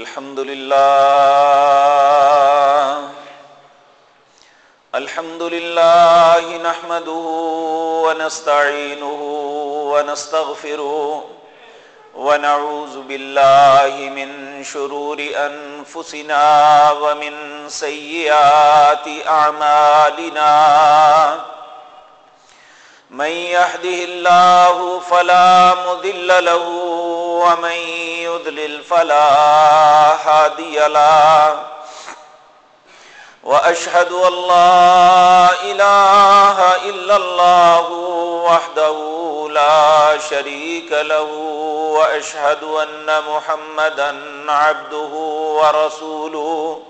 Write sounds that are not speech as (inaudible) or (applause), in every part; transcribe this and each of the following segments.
الحمد لله. الحمد لله نحمده ونستعينه ونستغفره ونعوذ بالله من شرور أنفسنا ومن سيئات أعمالنا. من يهده الله فلا مذل له ومن يذلل فلا هادي له وأشهد أن لا إله إلا الله وحده لا شريك له وأشهد أن محمدا عبده ورسوله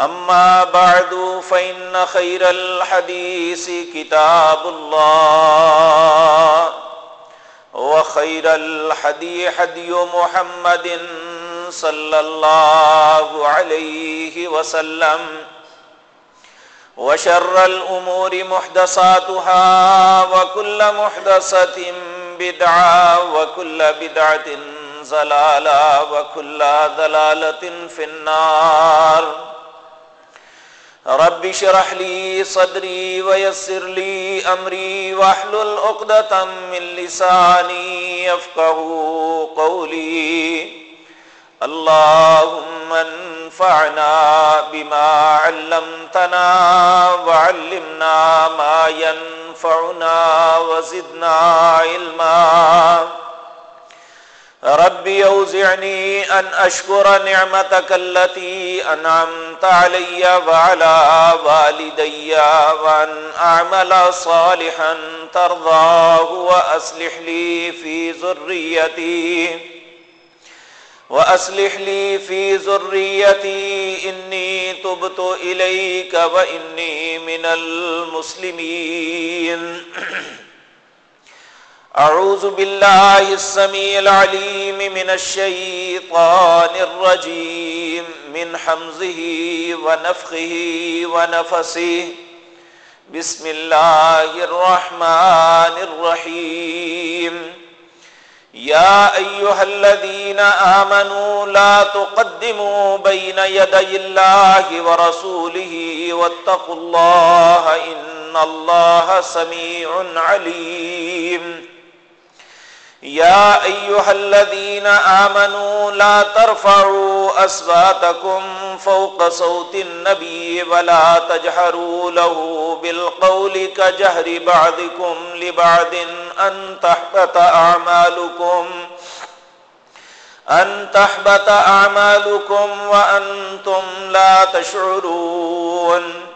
أما بعد فإن خير الحديث كتاب الله وخير الحدي حدي محمد صلى الله عليه وسلم وشر الأمور محدثاتها وكل محدثة بدعة وكل بدعة زلالة وكل ذلالة في النار رب شرح لي صدري ويسر لي أمري واحلل عقدة من لساني يفقه قولي اللهم انفعنا بما علمتنا وعلمنا ما ينفعنا وزدنا علما رب يوزعني أن أشكر نعمتك التي أنعمت علي وعلى والدي وأن أعمل صالحا ترضاه وأصلح لي في ذريتي وأصلح لي في ذريتي إني تبت إليك وإني من المسلمين أعوذ بالله السميع العليم من الشيطان الرجيم، من حمزه ونفخه ونفسه. بسم الله الرحمن الرحيم. يا أيها الذين آمنوا لا تقدموا بين يدي الله ورسوله واتقوا الله إن الله سميع عليم. يا أيها الذين آمنوا لا ترفعوا أسباتكم فوق صوت النبي ولا تجهروا له بالقول كجهر بعضكم لبعض أن تحبط أعمالكم أن تحبط أعمالكم وأنتم لا تشعرون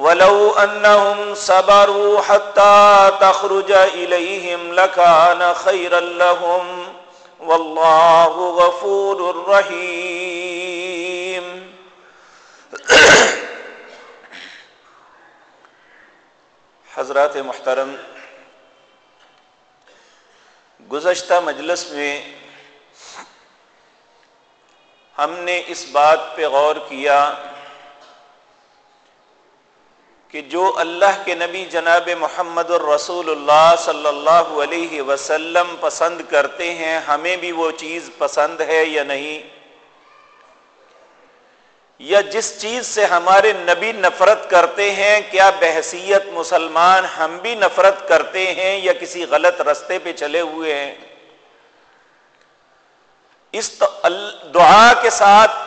ولو أنهم صبروا حتى تخرج إليهم لكان خيرا لهم والله غفور رحيم. (coughs) حضرات محترم، گزشتہ مجلس میں ہم نے اس بات پہ غور کیا کہ جو اللہ کے نبی جناب محمد الرسول اللہ صلی اللہ علیہ وسلم پسند کرتے ہیں، ہمیں بھی وہ چیز پسند ہے یا نہیں؟ یا جس چیز سے ہمارے نبی نفرت کرتے ہیں، کیا بحثیت مسلمان ہم بھی نفرت کرتے ہیں یا کسی غلط رستے پہ چلے ہوئے ہیں؟ اس دعا کے ساتھ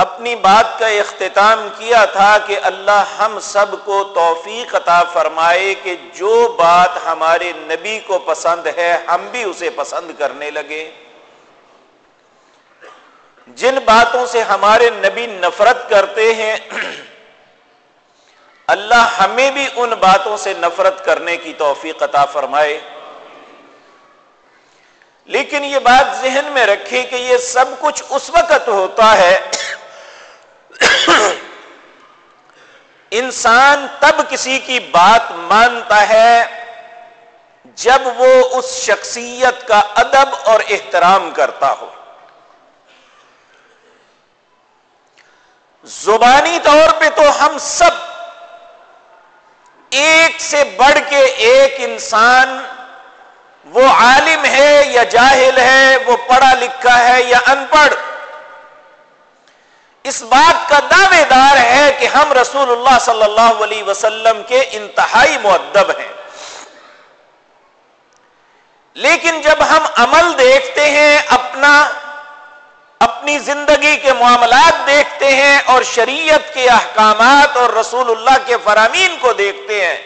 اپنی بات کا اختتام کیا تھا کہ اللہ ہم سب کو توفیق عطا فرمائے کہ جو بات ہمارے نبی کو پسند ہے، ہم بھی اسے پسند کرنے لگے۔ جن باتوں سے ہمارے نبی نفرت کرتے ہیں، (clears throat) اللہ ہمیں بھی ان باتوں سے نفرت کرنے کی توفیق عطا فرمائے۔ لیکن یہ بات ذہن میں رکھے کہ یہ سب کچھ اس وقت ہوتا ہے انسان تب کسی کی بات مانتا ہے جب وہ اس شخصیت کا ادب اور احترام کرتا ہو۔ زبانی طور پہ تو ہم سب ایک سے بڑھ کے ایک انسان، وہ عالم ہے یا جاہل ہے، وہ پڑھا لکھا ہے یا ان پڑھ اس بات کا دعوے دار ہے کہ ہم رسول اللہ صلی اللہ علیہ وسلم کے انتہائی معدب ہیں۔ لیکن جب ہم عمل دیکھتے ہیں، اپنا، اپنی زندگی کے معاملات دیکھتے ہیں اور شریعت کے احکامات اور رسول اللہ کے فرامین کو دیکھتے ہیں،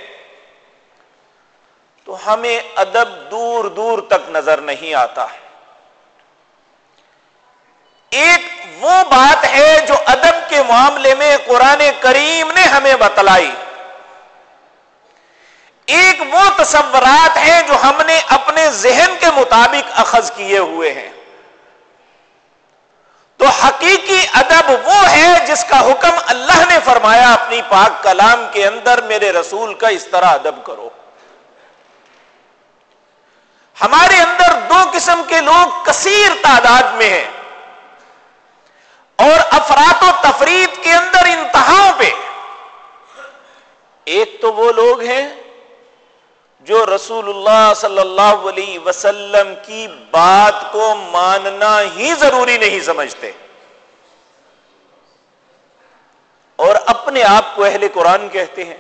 تو ہمیں ادب دور دور تک نظر نہیں آتا۔ ایک وہ بات ہے جو ادب کے معاملے میں قرآن کریم نے ہمیں بتلائی۔ ایک وہ تصورات ہیں جو ہم نے اپنے ذہن کے مطابق اخذ کیے ہوئے ہیں۔ تو حقیقی ادب وہ ہے جس کا حکم اللہ نے فرمایا، اپنی پاک کلام کے اندر میرے رسول کا اس طرح ادب کرو۔ ہمارے اندر دو قسم کے لوگ کثیر تعداد میں ہیں۔ اور افراد و تفرید کے اندر انتہاؤں پہ۔ ایک تو وہ لوگ ہیں جو رسول اللہ صلی اللہ علیہ وسلم کی بات کو ماننا ہی ضروری نہیں سمجھتے۔ اور اپنے آپ کو اہل قرآن کہتے ہیں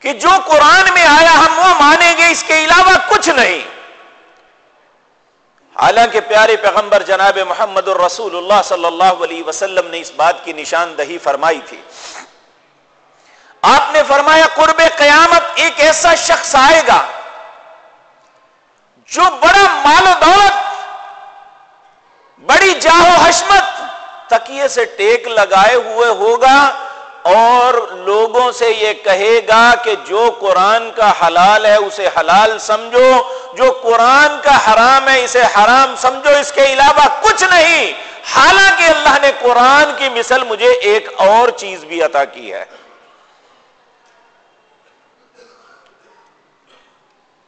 کہ جو قرآن میں آیا ہم وہ مانیں گے، اس کے علاوہ کچھ نہیں۔ حالانکہ پیارے پیغمبر جناب محمد الرسول اللہ صلی اللہ علیہ وسلم نے اس بات کی نشاندہی فرمائی تھی۔ آپ نے فرمایا قرب قیامت ایک ایسا شخص آئے گا جو بڑا مال و دولت، بڑی جاہو حشمت، تکیے سے ٹیک لگائے ہوئے ہوگا۔ اور لوگوں سے یہ کہے گا کہ جو قرآن کا حلال ہے اسے حلال سمجھو، جو قرآن کا حرام ہے اسے حرام سمجھو۔ اس کے علاوہ کچھ نہیں۔ حالانکہ اللہ نے قرآن کی مثل مجھے ایک اور چیز بھی عطا کی ہے۔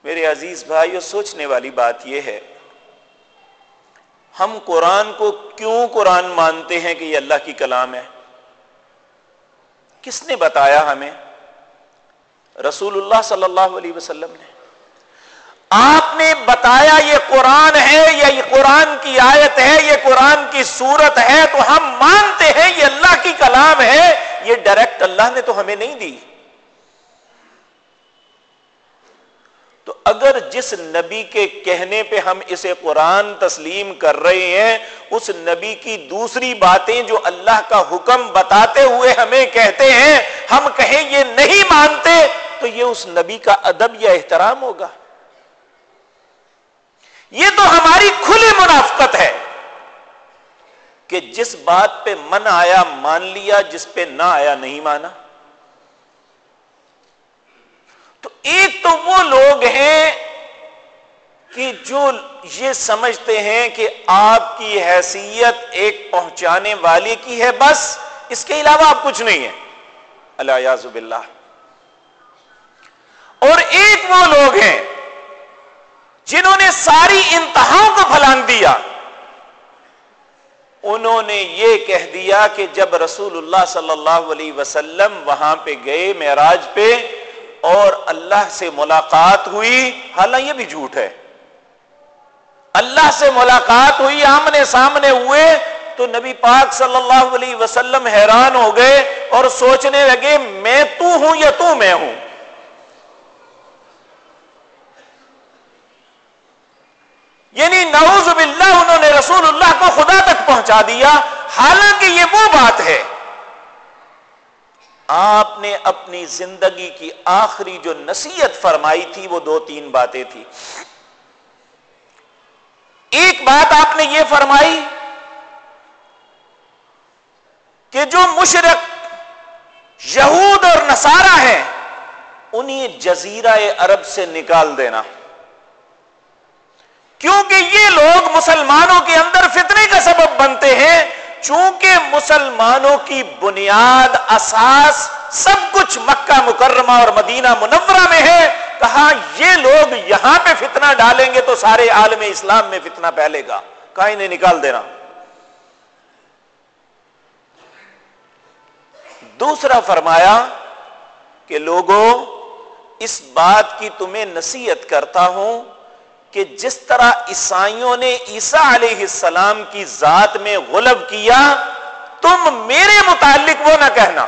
میرے عزیز بھائیو، سوچنے والی بات یہ ہے، ہم قرآن کو کیوں قرآن مانتے ہیں کہ یہ اللہ کی کلام ہے؟ کس نے بتایا ہمیں؟ رسول اللہ صلی اللہ علیہ وسلم نے۔ آپ نے بتایا یہ قرآن ہے یا یہ قرآن کی آیت ہے، یہ قرآن کی صورت ہے، تو ہم مانتے ہیں یہ اللہ کی کلام ہے۔ یہ ڈائریکٹ اللہ نے تو ہمیں نہیں دی۔ تو اگر جس نبی کے کہنے پہ ہم اسے قرآن تسلیم کر رہے ہیں، اس نبی کی دوسری باتیں جو اللہ کا حکم بتاتے ہوئے ہمیں کہتے ہیں، ہم کہیں یہ نہیں مانتے، تو یہ اس نبی کا ادب یا احترام ہوگا۔ یہ تو ہماری کھلی منافقت ہے کہ جس بات پہ من آیا مان لیا، جس پہ نہ آیا نہیں مانا تو ایک تو وہ لوگ ہیں کہ جو یہ سمجھتے ہیں کہ آپ کی حیثیت ایک پہنچانے والے کی ہے، بس اس کے علاوہ آپ کچھ نہیں ہے۔ اللہ یازب اللہ اور ایک وہ لوگ ہیں جنہوں نے ساری انتہاؤں کو پھلانگ دیا۔ انہوں نے یہ کہہ دیا کہ جب رسول اللہ صلی اللہ علیہ وسلم وہاں پہ گئے، معراج پہ اور اللہ سے ملاقات ہوئی، حالانکہ یہ بھی جھوٹ ہے۔ اللہ سے ملاقات ہوئی، آمنے سامنے ہوئے، تو نبی پاک صلی اللہ علیہ وسلم حیران ہو گئے اور سوچنے لگے، میں تو ہوں یا تو میں ہوں؟ یعنی نعوذ باللہ، انہوں نے رسول اللہ کو خدا تک پہنچا دیا۔ حالانکہ یہ وہ بات ہے آپ نے اپنی زندگی کی آخری جو نصیحت فرمائی تھی وہ دو تین باتیں تھی۔ ایک بات آپ نے یہ فرمائی کہ جو مشرق یہود اور نصارہ ہیں، انہیں جزیرہ عرب سے نکال دینا۔ کیونکہ یہ لوگ مسلمانوں کے اندر فتنے کا سبب بنتے ہیں چونکہ مسلمانوں کی بنیاد اساس سب کچھ مکہ مکرمہ اور مدینہ منورہ میں ہے کہا یہ لوگ یہاں پہ فتنہ ڈالیں گے تو سارے عالم اسلام میں فتنہ پھیلے گا۔ کہا انہیں نکال دینا۔ دوسرا فرمایا کہ لوگوں، اس بات کی تمہیں نصیحت کرتا ہوں کہ جس طرح عیسائیوں نے عیسیٰ علیہ السلام کی ذات میں غلب کیا، تم میرے متعلق وہ نہ کہنا۔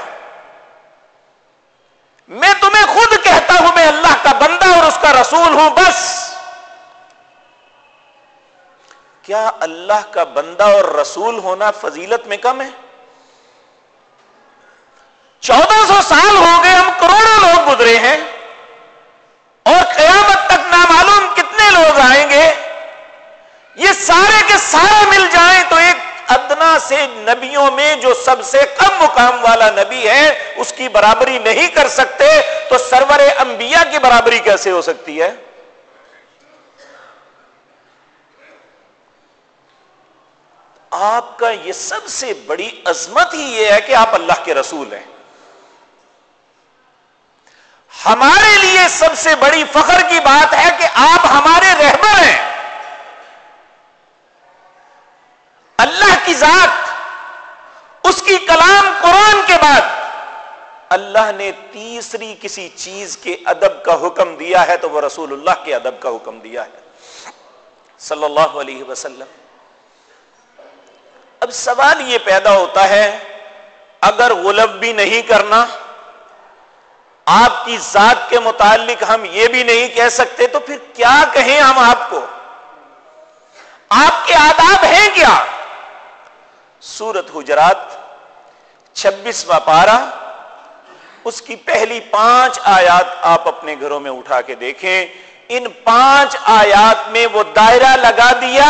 میں تمہیں خود کہتا ہوں، میں اللہ کا بندہ اور اس کا رسول ہوں، بس۔ کیا اللہ کا بندہ اور رسول ہونا فضیلت میں کم ہے؟ چودہ سو سال ہو گئے، ہم کروڑوں لوگ گزرے ہیں اور قیامت تک نامعلوم کتنے لوگ آئیں گے یہ سارے کے سارے مل جائیں تو ایک ادنا سے نبیوں میں جو سب سے کم مقام والا نبی ہے، اس کی برابری نہیں کر سکتے، تو سرور انبیاء کی برابری کیسے ہو سکتی ہے؟ آپ کا یہ سب سے بڑی عظمت ہی یہ ہے کہ آپ اللہ کے رسول ہیں۔ ہمارے لیے سب سے بڑی فخر کی بات ہے کہ آپ ہمارے رہبر ہیں۔ اللہ کی ذات، اس کی کلام قرآن کے بعد اللہ نے تیسری کسی چیز کے ادب کا حکم دیا ہے تو وہ رسول اللہ کے ادب کا حکم دیا ہے۔ صلی اللہ علیہ وسلم۔ اب سوال یہ پیدا ہوتا ہے، اگر غلب بھی نہیں کرنا، آپ کی ذات کے متعلق ہم یہ بھی نہیں کہہ سکتے، تو پھر کیا کہیں ہم آپ کو؟ آپ کے آداب ہیں کیا؟ سورت حجرات، چھبیسواں پارا اس کی پہلی پانچ آیات آپ اپنے گھروں میں اٹھا کے دیکھیں۔ ان پانچ آیات میں وہ دائرہ لگا دیا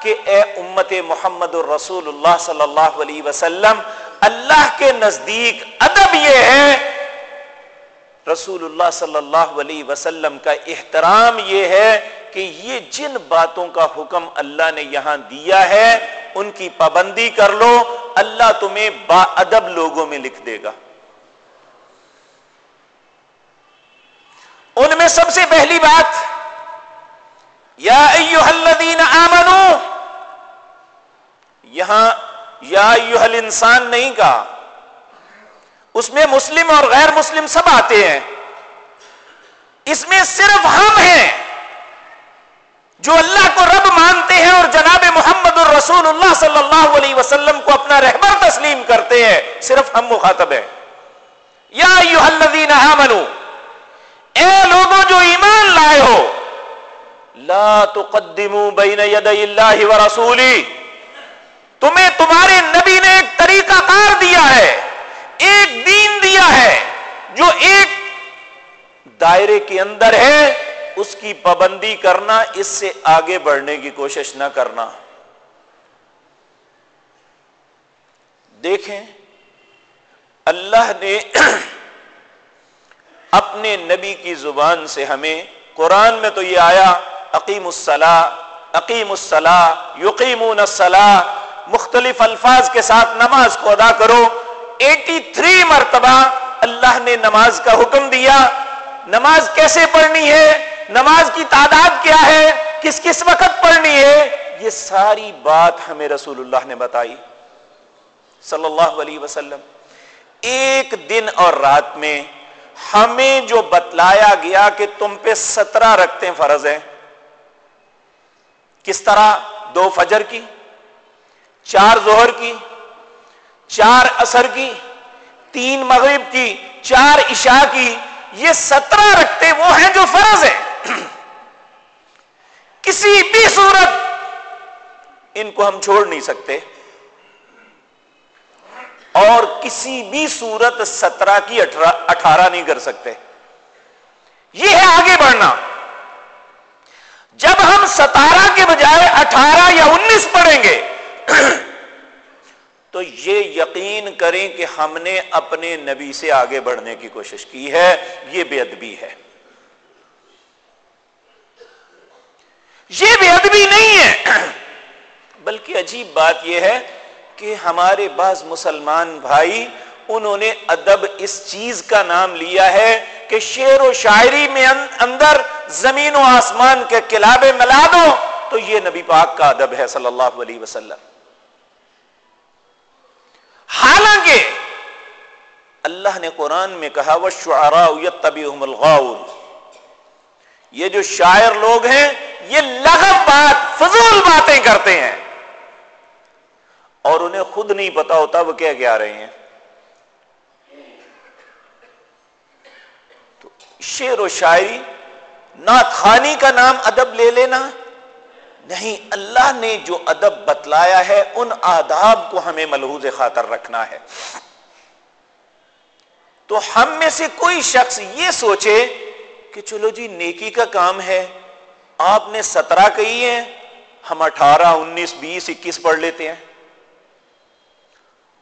کہ اے امت محمد الرسول اللہ صلی اللہ علیہ وسلم، اللہ کے نزدیک ادب یہ ہے۔ رسول اللہ صلی اللہ علیہ وسلم کا احترام یہ ہے کہ یہ جن باتوں کا حکم اللہ نے یہاں دیا ہے ان کی پابندی کر لو، اللہ تمہیں با ادب لوگوں میں لکھ دے گا۔ ان میں سب سے پہلی بات، یا الذین آمنو، یہاں یا ایوہ الانسان نہیں کہا، اس میں مسلم اور غیر مسلم سب آتے ہیں۔ اس میں صرف ہم ہیں۔ جو اللہ کو رب مانتے ہیں اور جناب محمد الرسول اللہ صلی اللہ علیہ وسلم کو اپنا رہبر تسلیم کرتے ہیں، صرف ہم مخاطب ہیں۔ یا الذین آمنو، اے لوگوں جو ایمان لائے ہو، لا تقدموا بین یدی اللہ ورسولی تمہیں تمہارے نبی نے ایک طریقہ کار دیا ہے، ایک دین دیا ہے، جو ایک دائرے کے اندر ہے۔ اس کی پابندی کرنا، اس سے آگے بڑھنے کی کوشش نہ کرنا۔ دیکھیں، اللہ نے (clears throat) اپنے نبی کی زبان سے ہمیں قرآن میں تو یہ آیا عقیم الصلاح عقیم الصلاح، یقیمون الصلاح، مختلف الفاظ کے ساتھ نماز کو ادا کرو۔ ایٹی تھری مرتبہ اللہ نے نماز کا حکم دیا۔ نماز کیسے پڑھنی ہے؟ نماز کی تعداد کیا ہے؟ کس کس وقت پڑھنی ہے؟ یہ ساری بات ہمیں رسول اللہ نے بتائی۔ صلی اللہ علیہ وسلم۔ ایک دن اور رات میں ہمیں جو بتلایا گیا کہ تم پہ سترہ رکھتے فرض ہیں۔ کس طرح؟ دو فجر کی، چار زہر کی، چار اثر کی، تین مغرب کی، چار عشاء کی، یہ سترہ رکھتے وہ ہیں جو فرض ہیں۔ (coughs) کسی بھی صورت ان کو ہم چھوڑ نہیں سکتے اور کسی بھی صورت سترہ کی اٹھارہ نہیں کر سکتے یہ ہے آگے بڑھنا جب ہم ستارہ کے بجائے اٹھارہ یا انیس پڑھیں گے (coughs) تو یہ یقین کریں کہ ہم نے اپنے نبی سے آگے بڑھنے کی کوشش کی ہے یہ بے ادبی ہے یہ بے ادبی نہیں ہے۔ (coughs) بلکہ عجیب بات یہ ہے کہ ہمارے بعض مسلمان بھائی، انہوں نے ادب اس چیز کا نام لیا ہے کہ شعر و شاعری میں اندر زمین و آسمان کے کلابے ملا دو، تو یہ نبی پاک کا ادب ہے صلی اللہ علیہ وسلم۔ حالانکہ اللہ نے قرآن میں کہا وہ شعرا طبی یہ جو شاعر لوگ ہیں یہ بات فضول باتیں کرتے ہیں۔ اور انہیں خود نہیں پتا ہوتا وہ کیا کیا رہے ہیں۔ تو شعر و شاعری نعت خانی کا نام ادب لے لینا، نہیں، اللہ نے جو ادب بتلایا ہے، ان آداب کو ہمیں ملحوظ خاطر رکھنا ہے۔ تو ہم میں سے کوئی شخص یہ سوچے کہ چلو جی نیکی کا کام ہے آپ نے سترہ کہی ہے ہم اٹھارہ، انیس، بیس، اکیس پڑھ لیتے ہیں۔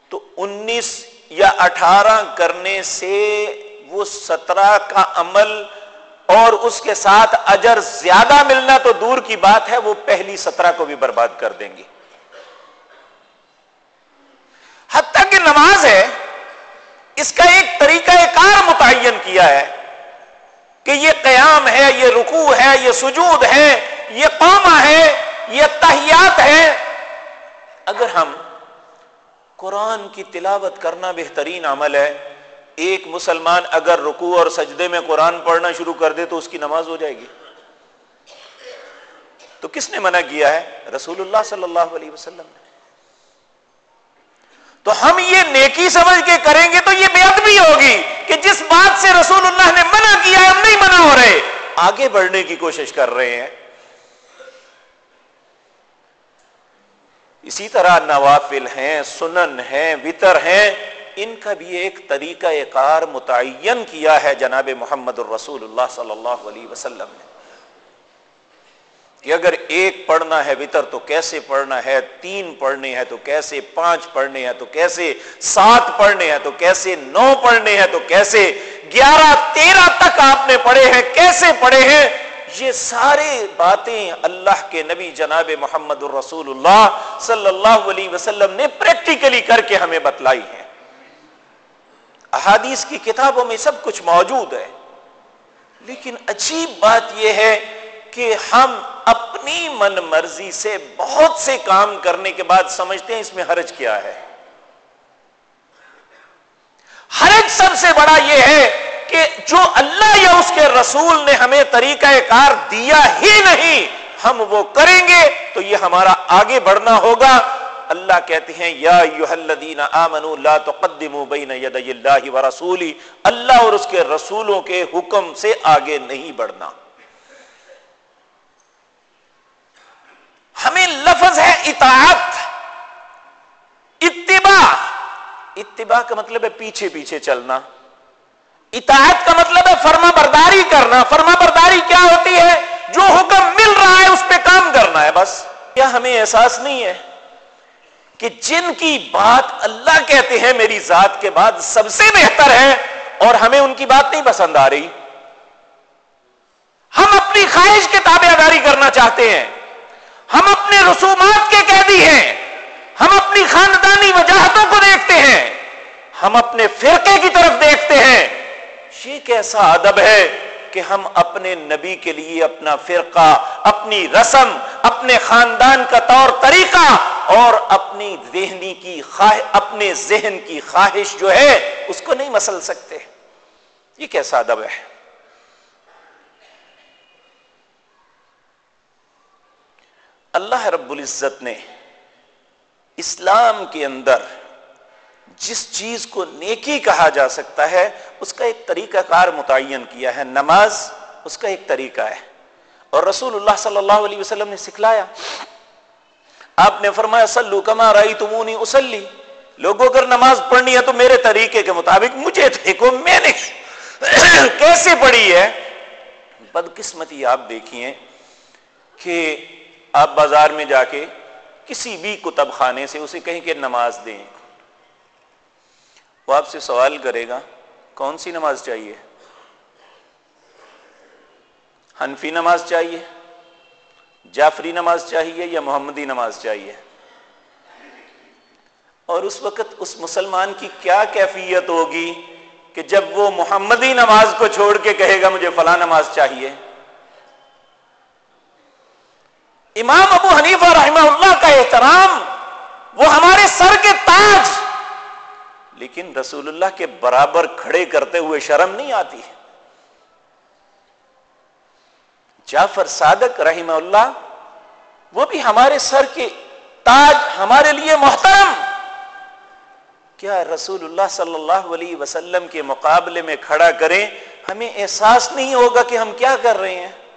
تو انیس یا اٹھارہ کرنے سے وہ سترہ کا عمل اور اس کے ساتھ اجر زیادہ ملنا تو دور کی بات ہے، وہ پہلی سترہ کو بھی برباد کر دیں گے۔ حتیٰ کہ نماز ہے، اس کا ایک طریقہ کار متعین کیا ہے۔ کہ یہ قیام ہے، یہ رکوع ہے، یہ سجود ہے، یہ قومہ ہے، یہ تحیات ہے۔ اگر ہم قرآن کی تلاوت کرنا بہترین عمل ہے، ایک مسلمان اگر رکوع اور سجدے میں قرآن پڑھنا شروع کر دے تو اس کی نماز ہو جائے گی۔ تو کس نے منع کیا ہے؟ رسول اللہ صلی اللہ علیہ وسلم نے۔ تو ہم یہ نیکی سمجھ کے کریں گے تو یہ بے ادبی ہوگی کہ جس بات سے رسول اللہ نے منع کیا ہے، ہم نہیں منع ہو رہے۔ آگے بڑھنے کی کوشش کر رہے ہیں۔ اسی طرح نوافل ہیں، سنن ہیں، وطر ہیں۔ ان کا بھی ایک طریقہ کار متعین کیا ہے جناب محمد الرسول اللہ صلی اللہ علیہ وسلم نے۔ کہ اگر ایک پڑھنا ہے وطر تو کیسے پڑھنا ہے، تین پڑھنے ہیں تو کیسے، پانچ پڑھنے ہیں تو کیسے، سات پڑھنے ہیں تو کیسے، نو پڑھنے ہیں تو کیسے، گیارہ، تیرہ تک آپ نے پڑھے ہیں، کیسے پڑھے ہیں؟ یہ سارے باتیں اللہ کے نبی جناب محمد الرسول اللہ صلی اللہ علیہ وسلم نے پریکٹیکلی کر کے ہمیں بتلائی ہے احادیث کی کتابوں میں سب کچھ موجود ہے۔ لیکن عجیب بات یہ ہے کہ ہم اپنی من مرضی سے بہت سے کام کرنے کے بعد سمجھتے ہیں اس میں حرج کیا ہے۔ حرج سب سے بڑا یہ ہے کہ جو اللہ یا اس کے رسول نے ہمیں طریقہ کار دیا ہی نہیں، ہم وہ کریں گے تو یہ ہمارا آگے بڑھنا ہوگا۔ اللہ کہتے ہیں، یا الذین آمنوا لا تقدموا بین یدی اللہ ورسولی اللہ اور اس کے رسولوں کے حکم سے آگے نہیں بڑھنا۔ ہمیں لفظ ہے اطاعت۔ اتباع۔ اتباع کا مطلب ہے پیچھے پیچھے چلنا۔ اطاعت کا مطلب ہے فرما برداری کرنا۔ فرما برداری کیا ہوتی ہے؟ جو حکم مل رہا ہے اس پہ کام کرنا ہے بس۔ کیا ہمیں احساس نہیں ہے کہ جن کی بات اللہ کہتے ہیں میری ذات کے بعد سب سے بہتر ہے اور ہمیں ان کی بات نہیں پسند آ رہی؟ ہم اپنی خواہش کے تابع داری کرنا چاہتے ہیں۔ ہم اپنے رسومات کے قیدی ہیں۔ ہم اپنی خاندانی وجاہتوں کو دیکھتے ہیں۔ ہم اپنے فرقے کی طرف دیکھتے ہیں۔ یہ کیسا ادب ہے کہ ہم اپنے نبی کے لیے اپنا فرقہ، اپنی رسم، اپنے خاندان کا طور طریقہ اور اپنی ذہنی کی خواہ، اپنے ذہن کی خواہش جو ہے، اس کو نہیں مسل سکتے۔ یہ کیسا ادب ہے؟ اللہ رب العزت نے اسلام کے اندر جس چیز کو نیکی کہا جا سکتا ہے، اس کا ایک طریقہ کار متعین کیا ہے۔ نماز اس کا ایک طریقہ ہے۔ اور رسول اللہ صلی اللہ علیہ وسلم نے سکھلایا۔ آپ نے فرمایا سلو کما رائی تمونی اسلی لوگوں، اگر نماز پڑھنی ہے تو میرے طریقے کے مطابق مجھے دیکھو، میں نے (coughs) کیسے پڑھی ہے؟ بدقسمتی آپ دیکھیے کہ آپ بازار میں جا کے کسی بھی کتب خانے سے اسے کہیں کہ نماز دیں۔ وہ آپ سے سوال کرے گا، کون سی نماز چاہیے؟ حنفی نماز چاہیے، جعفری نماز چاہیے یا محمدی نماز چاہیے؟ اور اس وقت اس مسلمان کی کیا کیفیت ہوگی کہ جب وہ محمدی نماز کو چھوڑ کے کہے گا، مجھے فلاں نماز چاہیے؟ امام ابو حنیفہ رحمہ اللہ کا احترام، وہ ہمارے سر کے تاج۔ لیکن رسول اللہ کے برابر کھڑے کرتے ہوئے شرم نہیں آتی ہے۔ جعفر صادق رحمہ اللہ، وہ بھی ہمارے سر کے تاج، ہمارے لیے محترم۔ کیا رسول اللہ صلی اللہ علیہ وسلم کے مقابلے میں کھڑا کریں، ہمیں احساس نہیں ہوگا کہ ہم کیا کر رہے ہیں۔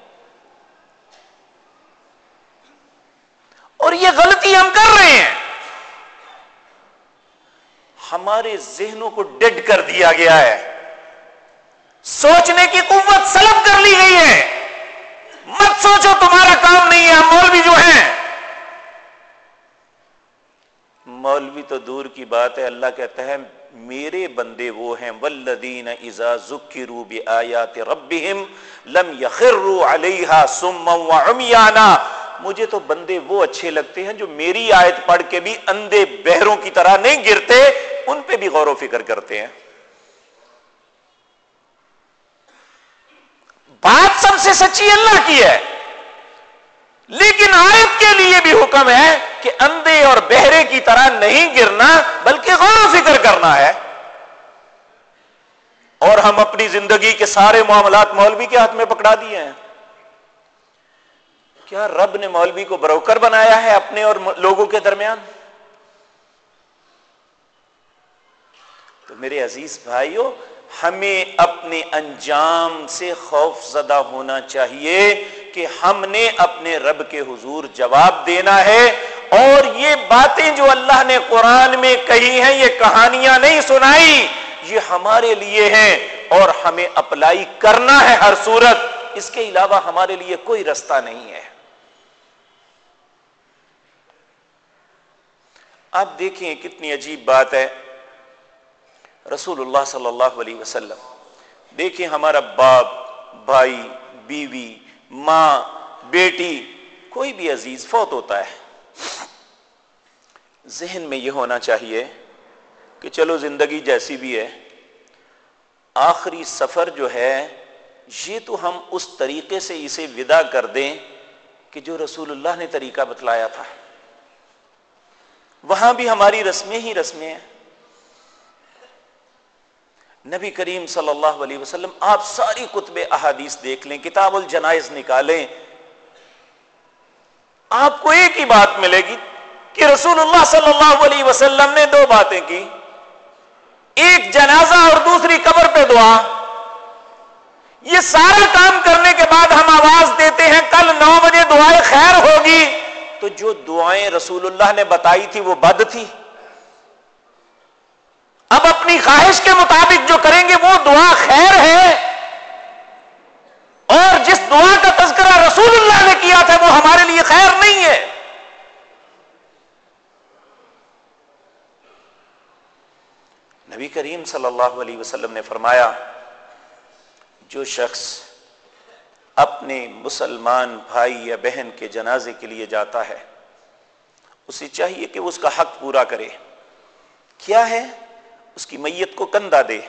اور یہ غلطی ہم کر رہے ہیں۔ ہمارے ذہنوں کو ڈیڈ کر دیا گیا ہے۔ سوچنے کی قوت سلب کر لی گئی ہے۔ مت سوچو تمہارا کام نہیں ہے مولوی جو ہیں۔ مولوی تو دور کی بات ہے، اللہ کہتا ہے، میرے بندے وہ ہیں۔ ولدین ازا ذکروا بآیات ربهم لم يخروا علیہا سما وعمیانا مجھے تو بندے وہ اچھے لگتے ہیں جو میری آیت پڑھ کے بھی اندھے بہروں کی طرح نہیں گرتے، ان پہ بھی غور و فکر کرتے ہیں۔ بات سب سے سچی اللہ کی ہے۔ لیکن آیت کے لیے بھی حکم ہے کہ اندھے اور بہرے کی طرح نہیں گرنا، بلکہ غور و فکر کرنا ہے۔ اور ہم اپنی زندگی کے سارے معاملات مولوی کے ہاتھ میں پکڑا دیے ہیں۔ کیا رب نے مولوی کو بروکر بنایا ہے اپنے اور لوگوں کے درمیان؟ تو میرے عزیز بھائیوں ہمیں اپنے انجام سے خوف زدہ ہونا چاہیے کہ ہم نے اپنے رب کے حضور جواب دینا ہے اور یہ باتیں جو اللہ نے قرآن میں کہی ہیں، یہ کہانیاں نہیں سنائی، یہ ہمارے لیے ہیں اور ہمیں اپلائی کرنا ہے ہر صورت۔ اس کے علاوہ ہمارے لیے کوئی رستہ نہیں ہے۔ آپ دیکھیں کتنی عجیب بات ہے۔ رسول اللہ صلی اللہ علیہ وسلم، دیکھیں ہمارا باپ، بھائی، بیوی، ماں، بیٹی، کوئی بھی عزیز فوت ہوتا ہے۔ ذہن میں یہ ہونا چاہیے کہ چلو زندگی جیسی بھی ہے، آخری سفر جو ہے، یہ تو ہم اس طریقے سے اسے ودا کر دیں کہ جو رسول اللہ نے طریقہ بتلایا تھا۔ وہاں بھی ہماری رسمیں ہی رسمیں ہیں۔ نبی کریم صلی اللہ علیہ وسلم، آپ ساری کتب احادیث دیکھ لیں، کتاب الجنائز نکالیں۔ آپ کو ایک ہی بات ملے گی کہ رسول اللہ صلی اللہ علیہ وسلم نے دو باتیں کی۔ ایک جنازہ اور دوسری قبر پہ دعا۔ یہ سارا کام کرنے کے بعد ہم آواز دیتے ہیں، کل نو بجے دعائیں خیر ہوگی۔ تو جو دعائیں رسول اللہ نے بتائی تھی وہ بد تھی۔ اب اپنی خواہش کے مطابق جو کریں گے وہ دعا خیر ہے۔ اور جس دعا کا تذکرہ رسول اللہ نے کیا تھا وہ ہمارے لیے خیر نہیں ہے۔ نبی کریم صلی اللہ علیہ وسلم نے فرمایا، جو شخص اپنے مسلمان بھائی یا بہن کے جنازے کے لیے جاتا ہے۔ اسے چاہیے کہ وہ اس کا حق پورا کرے۔ کیا ہے؟ اس کی میت کو کندھا دے۔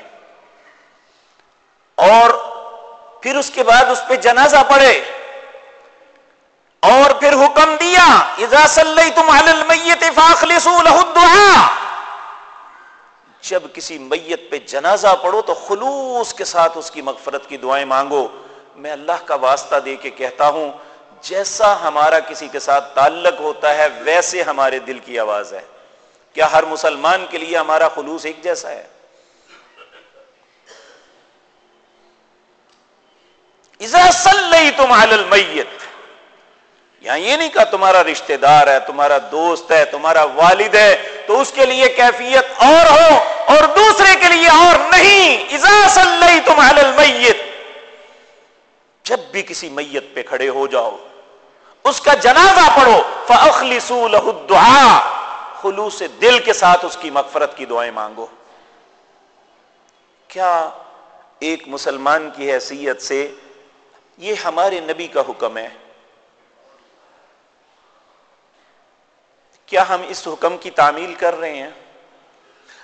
اور پھر اس کے بعد اس پہ جنازہ پڑے اور پھر حکم دیا، اذا تم المیت فاخلصوا له الدعاء. جب کسی میت پہ جنازہ پڑھو تو خلوص کے ساتھ اس کی مغفرت کی دعائیں مانگو۔ میں اللہ کا واسطہ دے کے کہتا ہوں، جیسا ہمارا کسی کے ساتھ تعلق ہوتا ہے، ویسے ہمارے دل کی آواز ہے۔ کیا ہر مسلمان کے لیے ہمارا خلوص ایک جیسا ہے؟ تم المیت۔ یہاں یہ نہیں کہا تمہارا رشتہ دار ہے، تمہارا دوست ہے، تمہارا والد ہے، تو اس کے لیے کیفیت اور ہو اور دوسرے کے لیے اور نہیں۔ صلی تم المیت۔ جب بھی کسی میت پہ کھڑے ہو جاؤ، اس کا جنازہ پڑھو فخلصوا له الدعاء، خلوص دل کے ساتھ اس کی مغفرت کی دعائیں مانگو۔ کیا ایک مسلمان کی حیثیت سے یہ ہمارے نبی کا حکم ہے؟ کیا ہم اس حکم کی تعمیل کر رہے ہیں؟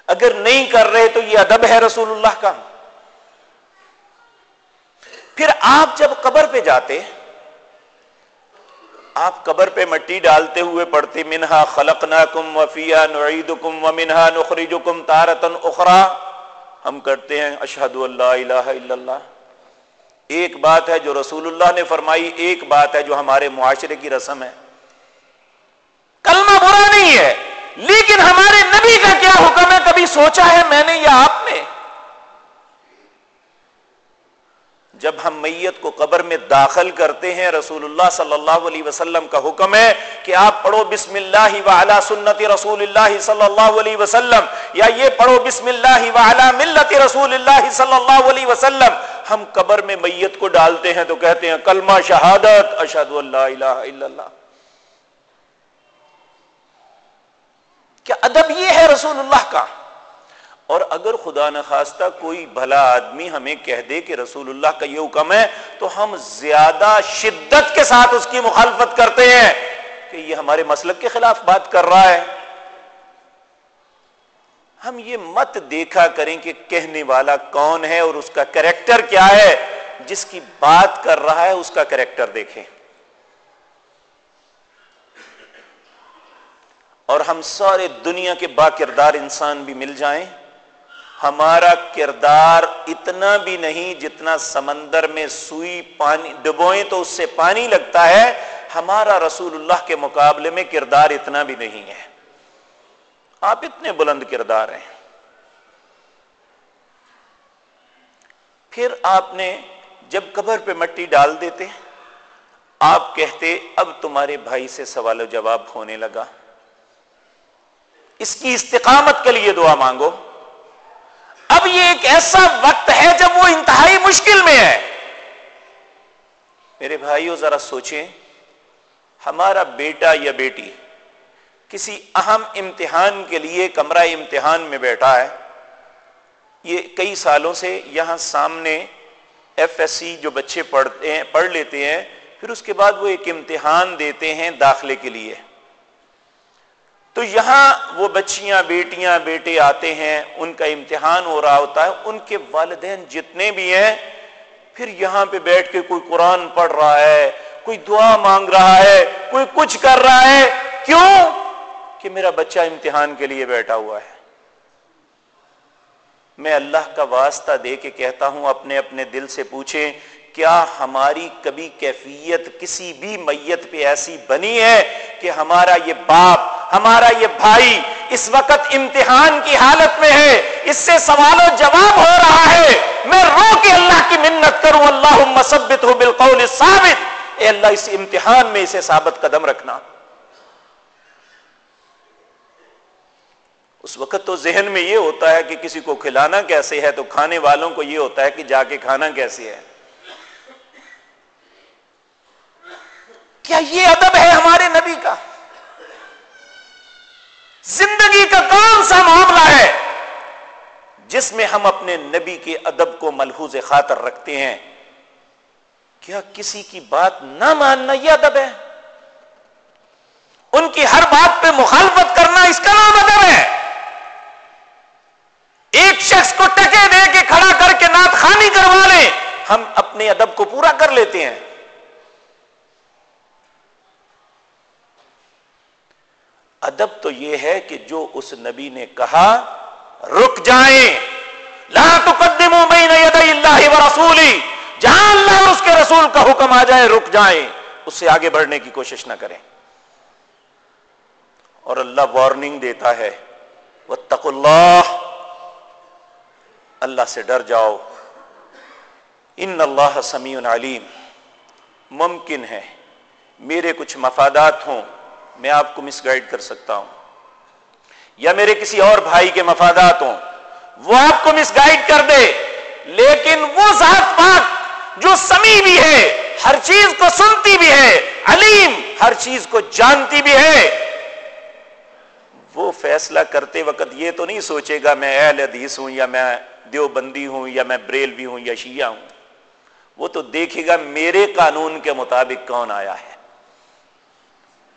اگر نہیں کر رہے تو یہ ادب ہے رسول اللہ کا۔ پھر آپ جب قبر پہ جاتے، آپ قبر پہ مٹی ڈالتے ہوئے پڑھتے، منہا خلق نہ کم وفیہ نعید کم و منہا نخریج کم تارتن اخرا، ہم کرتے ہیں اشہد اللہ الہ الا اللہ۔ ایک بات ہے جو رسول اللہ نے فرمائی، ایک بات ہے جو ہمارے معاشرے کی رسم ہے۔ کلمہ برا نہیں ہے، لیکن ہمارے نبی کا کیا حکم ہے؟ کبھی سوچا ہے میں نے یا آپ نے جب ہم میت کو قبر میں داخل کرتے ہیں، رسول اللہ صلی اللہ علیہ وسلم کا حکم ہے کہ آپ پڑھو بسم اللہ وعلا سنت رسول اللہ صلی اللہ علیہ وسلم، یا یہ پڑھو بسم اللہ وعلا ملت رسول اللہ صلی اللہ علیہ وسلم۔ ہم قبر میں میت کو ڈالتے ہیں تو کہتے ہیں، کلمہ شہادت اشد اللہ الہ الا اللہ۔ کیا ادب یہ ہے رسول اللہ کا؟ اور اگر خدا نخواستہ کوئی بھلا آدمی ہمیں کہہ دے کہ رسول اللہ کا یہ حکم ہے، تو ہم زیادہ شدت کے ساتھ اس کی مخالفت کرتے ہیں کہ یہ ہمارے مسلک کے خلاف بات کر رہا ہے۔ ہم یہ مت دیکھا کریں کہ کہنے والا کون ہے اور اس کا کریکٹر کیا ہے۔ جس کی بات کر رہا ہے، اس کا کریکٹر دیکھیں۔ اور ہم سارے دنیا کے با کردار انسان بھی مل جائیں۔ ہمارا کردار اتنا بھی نہیں جتنا سمندر میں سوئی پانی، ڈبوئیں تو اس سے پانی لگتا ہے۔ ہمارا رسول اللہ کے مقابلے میں کردار اتنا بھی نہیں ہے۔ آپ اتنے بلند کردار ہیں۔ پھر آپ نے جب قبر پہ مٹی ڈال دیتے، آپ کہتے، اب تمہارے بھائی سے سوال و جواب ہونے لگا۔ اس کی استقامت کے لیے دعا مانگو۔ اب یہ ایک ایسا وقت ہے جب وہ انتہائی مشکل میں ہے۔ میرے بھائیوں ذرا سوچیں۔ ہمارا بیٹا یا بیٹی کسی اہم امتحان کے لیے کمرہ امتحان میں بیٹھا ہے۔ یہ کئی سالوں سے یہاں سامنے ایف ایس سی جو بچے پڑھتے ہیں، پڑھ لیتے ہیں، پھر اس کے بعد وہ ایک امتحان دیتے ہیں داخلے کے لیے۔ تو یہاں وہ بچیاں، بیٹیاں، بیٹے آتے ہیں، ان کا امتحان ہو رہا ہوتا ہے، ان کے والدین جتنے بھی ہیں، پھر یہاں پہ بیٹھ کے کوئی قرآن پڑھ رہا ہے، کوئی دعا مانگ رہا ہے، کوئی کچھ کر رہا ہے، کیوں؟ کہ میرا بچہ امتحان کے لیے بیٹھا ہوا ہے۔ میں اللہ کا واسطہ دے کے کہتا ہوں، اپنے اپنے دل سے پوچھیں، کیا ہماری کبھی کیفیت کسی بھی میت پہ ایسی بنی ہے کہ ہمارا یہ باپ ہمارا یہ بھائی اس وقت امتحان کی حالت میں ہے، اس سے سوال و جواب ہو رہا ہے۔ میں رو کے اللہ کی منت کروں اللہ مسبت ہوں بالقول ثابت اے اللہ، اس امتحان میں اسے ثابت قدم رکھنا۔ اس وقت تو ذہن میں یہ ہوتا ہے کہ کسی کو کھلانا کیسے ہے، تو کھانے والوں کو یہ ہوتا ہے کہ جا کے کھانا کیسے ہے۔ کیا یہ ادب ہے ہمارے نبی کا؟ زندگی کا کون سا معاملہ ہے جس میں ہم اپنے نبی کے ادب کو ملحوظ خاطر رکھتے ہیں؟ کیا کسی کی بات نہ ماننا یہ ادب ہے؟ ان کی ہر بات پہ مخالفت کرنا اس کا نام ادب ہے۔ ایک شخص کو ٹکے دے کے کھڑا کر کے نعت خانی کروا لیں، ہم اپنے ادب کو پورا کر لیتے ہیں۔ ادب تو یہ ہے کہ جو اس نبی نے کہا، رک جائیں۔ لا تقدموا بین یدی اللہ و رسولی۔ جہاں اللہ اور اس کے رسول کا حکم آ جائے، رک جائیں۔ اس سے آگے بڑھنے کی کوشش نہ کریں۔ اور اللہ وارننگ دیتا ہے واتق اللہ۔ اللہ سے ڈر جاؤ۔ ان اللہ سمیع علیم۔ ممکن ہے، میرے کچھ مفادات ہوں۔ میں آپ کو مس گائڈ کر سکتا ہوں۔ یا میرے کسی اور بھائی کے مفادات ہوں۔ وہ آپ کو مس گائڈ کر دے۔ لیکن وہ ذات پاک جو سمی بھی ہے، ہر چیز کو سنتی بھی ہے، علیم، ہر چیز کو جانتی بھی ہے۔ وہ فیصلہ کرتے وقت یہ تو نہیں سوچے گا میں اہل حدیث ہوں یا میں دیوبندی ہوں یا میں بریل بھی ہوں یا شیعہ ہوں۔ وہ تو دیکھے گا میرے قانون کے مطابق کون آیا ہے۔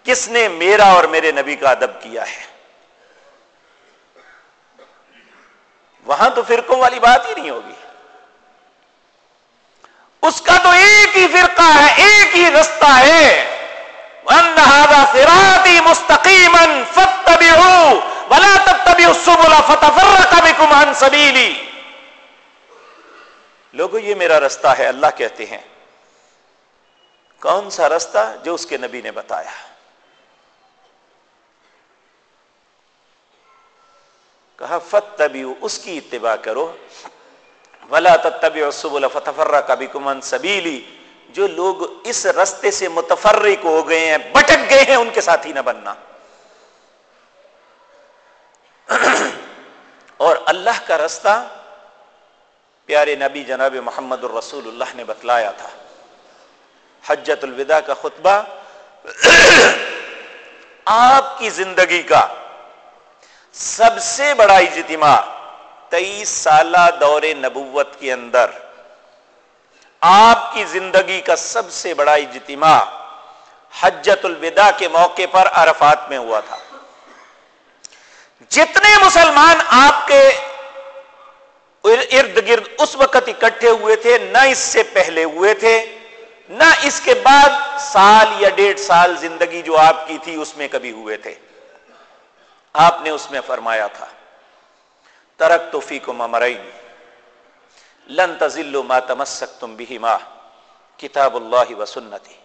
کس نے میرا اور میرے نبی کا ادب کیا ہے؟ وہاں تو فرقوں والی بات ہی نہیں ہوگی۔ اس کا تو ایک ہی فرقہ ہے، ایک ہی رستہ ہے۔ فراتی مستقیمن ولا تتبعوا السبل فتفرق بكم عن سبیلی لوگوں یہ میرا رستہ ہے، اللہ کہتے ہیں۔ کون سا رستہ؟ جو اس کے نبی نے بتایا۔ کہا فتبعوا اس کی اتباع کرو۔ ولا تتبعوا السبل فتفرق بكم عن سبیلی جو لوگ اس رستے سے متفرق ہو گئے ہیں بٹک گئے ہیں، ان کے ساتھ ہی نہ بننا۔ اور اللہ کا رستہ، پیارے نبی جناب محمد الرسول اللہ نے بتلایا تھا۔ حجت الوداع کا خطبہ، آپ کی زندگی کا سب سے بڑا اجتماع تیئیس سالہ دور نبوت کے اندر آپ کی زندگی کا سب سے بڑا اجتماع حجت الوداع کے موقع پر عرفات میں ہوا تھا۔ جتنے مسلمان آپ کے ارد گرد اس وقت اکٹھے ہوئے تھے، نہ اس سے پہلے ہوئے تھے، نہ اس کے بعد سال یا ڈیڑھ سال زندگی جو آپ کی تھی، اس میں کبھی ہوئے تھے۔ آپ نے اس میں فرمایا تھا، ترک توفی کو ممرئی لن تزلو ما تمسک تم بھی ماں کتاب اللہ و سنتی۔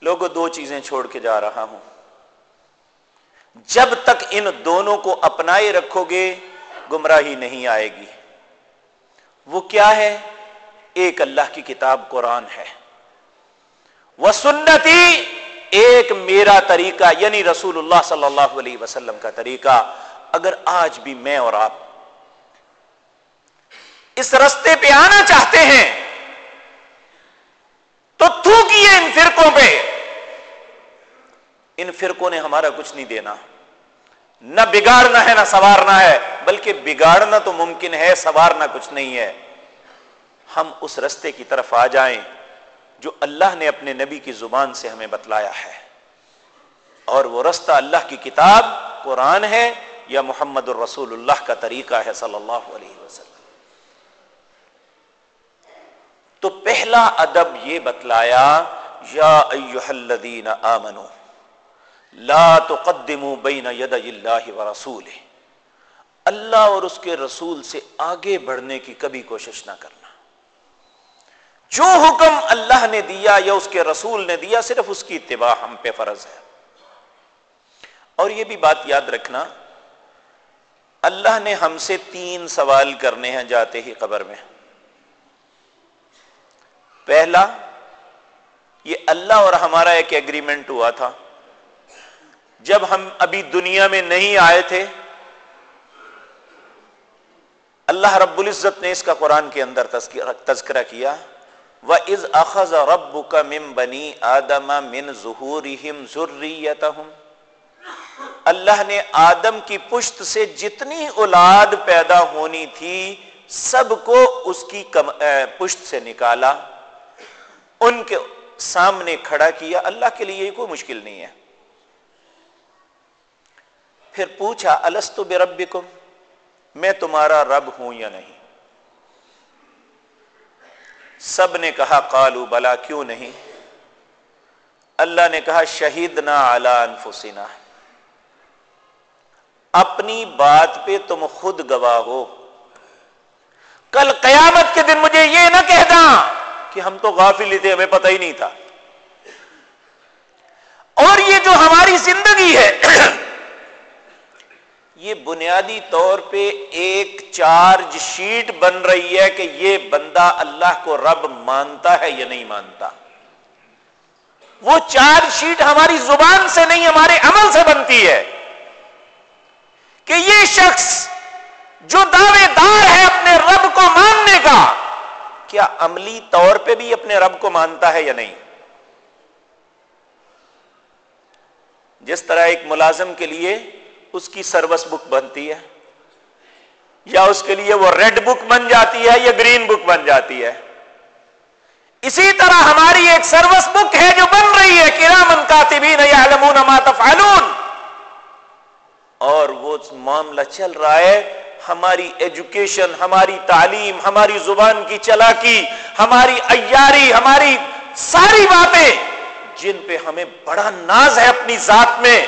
لوگوں دو چیزیں چھوڑ کے جا رہا ہوں۔ جب تک ان دونوں کو اپنائے رکھو گے، گمراہی نہیں آئے گی۔ وہ کیا ہے؟ ایک اللہ کی کتاب قرآن ہے۔ وہ سنتی ایک میرا طریقہ یعنی رسول اللہ صلی اللہ علیہ وسلم کا طریقہ، اگر آج بھی میں اور آپ اس رستے پہ آنا چاہتے ہیں، تو تھوکیے ان فرقوں پہ۔ ان فرقوں نے ہمارا کچھ نہیں دینا۔ نہ بگاڑنا ہے، نہ سوارنا ہے، بلکہ بگاڑنا تو ممکن ہے سوارنا کچھ نہیں ہے۔ ہم اس رستے کی طرف آ جائیں۔ جو اللہ نے اپنے نبی کی زبان سے ہمیں بتلایا ہے۔ اور وہ رستہ اللہ کی کتاب، قرآن ہے یا محمد الرسول اللہ کا طریقہ ہے صلی اللہ علیہ وسلم۔ تو پہلا ادب یہ بتلایا، یا الذین آمنو، لا تقدموا بین ید اللہ و رسول اللہ اور اس کے رسول سے آگے بڑھنے کی کبھی کوشش نہ کرنا۔ جو حکم اللہ نے دیا یا اس کے رسول نے دیا، صرف اس کی اتباع ہم پہ فرض ہے۔ اور یہ بھی بات یاد رکھنا، اللہ نے ہم سے تین سوال کرنے ہیں جاتے ہی قبر میں۔ پہلا، یہ اللہ اور ہمارا ایک ایگریمنٹ ہوا تھا۔ جب ہم ابھی دنیا میں نہیں آئے تھے، اللہ رب العزت نے اس کا قرآن کے اندر تذکرہ کیا۔ وہ از اخذ رب کا مم بنی آدم من ظہور اللہ نے آدم کی پشت سے جتنی اولاد پیدا ہونی تھی، سب کو اس کی پشت سے نکالا۔ ان کے سامنے کھڑا کیا۔ اللہ کے لیے کوئی مشکل نہیں ہے۔ پھر پوچھا السط بے رب میں تمہارا رب ہوں یا نہیں؟ سب نے کہا کالو بلا کیوں نہیں؟ اللہ نے کہا شہید نہ انفسنا۔ اپنی بات پہ تم خود گواہ ہو۔ کل قیامت کے دن مجھے یہ نہ کہنا کہ ہم تو غافل تھے، ہمیں پتہ ہی نہیں تھا۔ اور یہ جو ہماری زندگی ہے یہ بنیادی طور پہ ایک چارج شیٹ بن رہی ہے کہ یہ بندہ اللہ کو رب مانتا ہے یا نہیں مانتا۔ وہ چارج شیٹ ہماری زبان سے نہیں، ہمارے عمل سے بنتی ہے۔ کہ یہ شخص جو دعوے دار ہے اپنے رب کو ماننے کا، کیا عملی طور پہ بھی اپنے رب کو مانتا ہے یا نہیں؟ جس طرح ایک ملازم کے لیے اس کی سروس بک بنتی ہے یا اس کے لیے وہ ریڈ بک بن جاتی ہے یا گرین بک بن جاتی ہے اسی طرح ہماری ایک سروس بک ہے جو بن رہی ہے کرامن کاتبین یعلمون ما تفعلون اور وہ معاملہ چل رہا ہے ہماری ایجوکیشن، ہماری تعلیم، ہماری زبان کی چلاکی، ہماری ایاری ہماری ساری باتیں جن پہ ہمیں بڑا ناز ہے اپنی ذات میں۔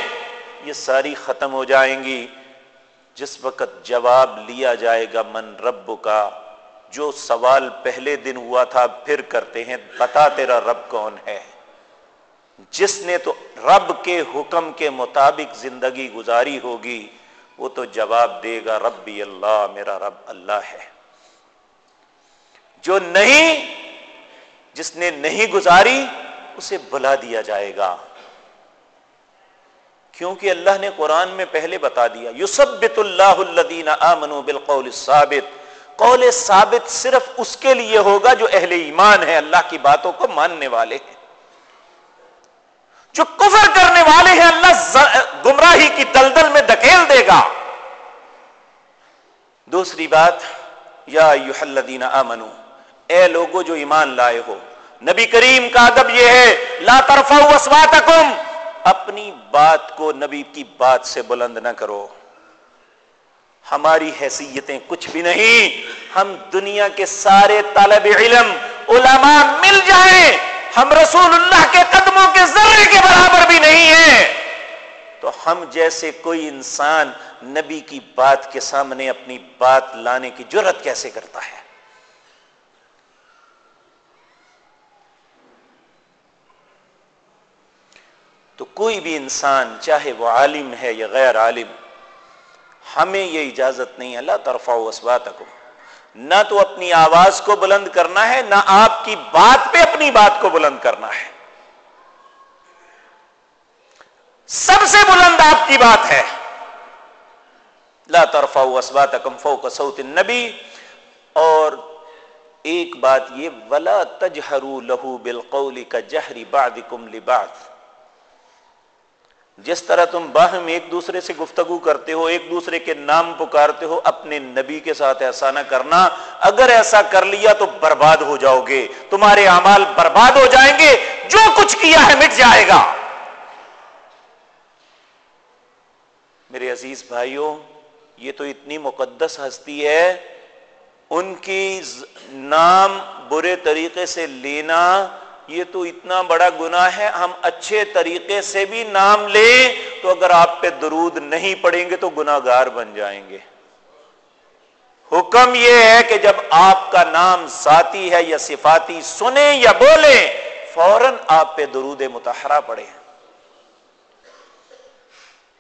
یہ ساری ختم ہو جائیں گی۔ جس وقت جواب لیا جائے گا من رب کا جو سوال پہلے دن ہوا تھا، پھر کرتے ہیں، بتا تیرا رب کون ہے؟ جس نے تو رب کے حکم کے مطابق زندگی گزاری ہوگی، وہ تو جواب دے گا، ربی اللہ، میرا رب اللہ ہے۔ جو نہیں، جس نے نہیں گزاری، اسے بلا دیا جائے گا۔ کیونکہ اللہ نے قرآن میں پہلے بتا دیا یوسبت اللہ الدین آمنو بالقول ثابت قول ثابت صرف اس کے لیے ہوگا جو اہل ایمان ہے اللہ کی باتوں کو ماننے والے ہیں۔ جو کفر کرنے والے ہیں، اللہ گمراہی کی دلدل میں دکیل دے گا۔ دوسری بات، یا یوحلدین آمنو اے لوگو جو ایمان لائے ہو۔ نبی کریم کا ادب یہ ہے، لا اسواتکم اپنی بات کو نبی کی بات سے بلند نہ کرو۔ ہماری حیثیتیں کچھ بھی نہیں۔ ہم دنیا کے سارے طالب علم، علماء مل جائیں۔ ہم رسول اللہ کے قدموں کے ذرے کے برابر بھی نہیں ہیں۔ تو ہم جیسے کوئی انسان نبی کی بات کے سامنے اپنی بات لانے کی جرت کیسے کرتا ہے؟ تو کوئی بھی انسان چاہے وہ عالم ہے یا غیر عالم، ہمیں یہ اجازت نہیں اللہ طرفہ اسبات کو نہ تو اپنی آواز کو بلند کرنا ہے، نہ آپ کی بات پہ اپنی بات کو بلند کرنا ہے۔ سب سے بلند آپ کی بات ہے۔ لا طرفہ اسبات فوق صوت النبی۔ اور ایک بات یہ، ولا تجہرو لہو بالقول کا جہری بعضکم لبعض۔ جس طرح تم باہم ایک دوسرے سے گفتگو کرتے ہو، ایک دوسرے کے نام پکارتے ہو، اپنے نبی کے ساتھ ایسا نہ کرنا۔ اگر ایسا کر لیا تو برباد ہو جاؤ گے۔ تمہارے اعمال برباد ہو جائیں گے۔ جو کچھ کیا ہے، مٹ جائے گا۔ میرے عزیز بھائیوں، یہ تو اتنی مقدس ہستی ہے۔ ان کی نام برے طریقے سے لینا یہ تو اتنا بڑا گنا ہے، ہم اچھے طریقے سے بھی نام لیں تو اگر آپ پہ درود نہیں پڑیں گے تو گناگار بن جائیں گے۔ حکم یہ ہے کہ جب آپ کا نام ذاتی ہے یا صفاتی سنیں یا بولیں، فوراً آپ پہ درود متحرہ پڑے۔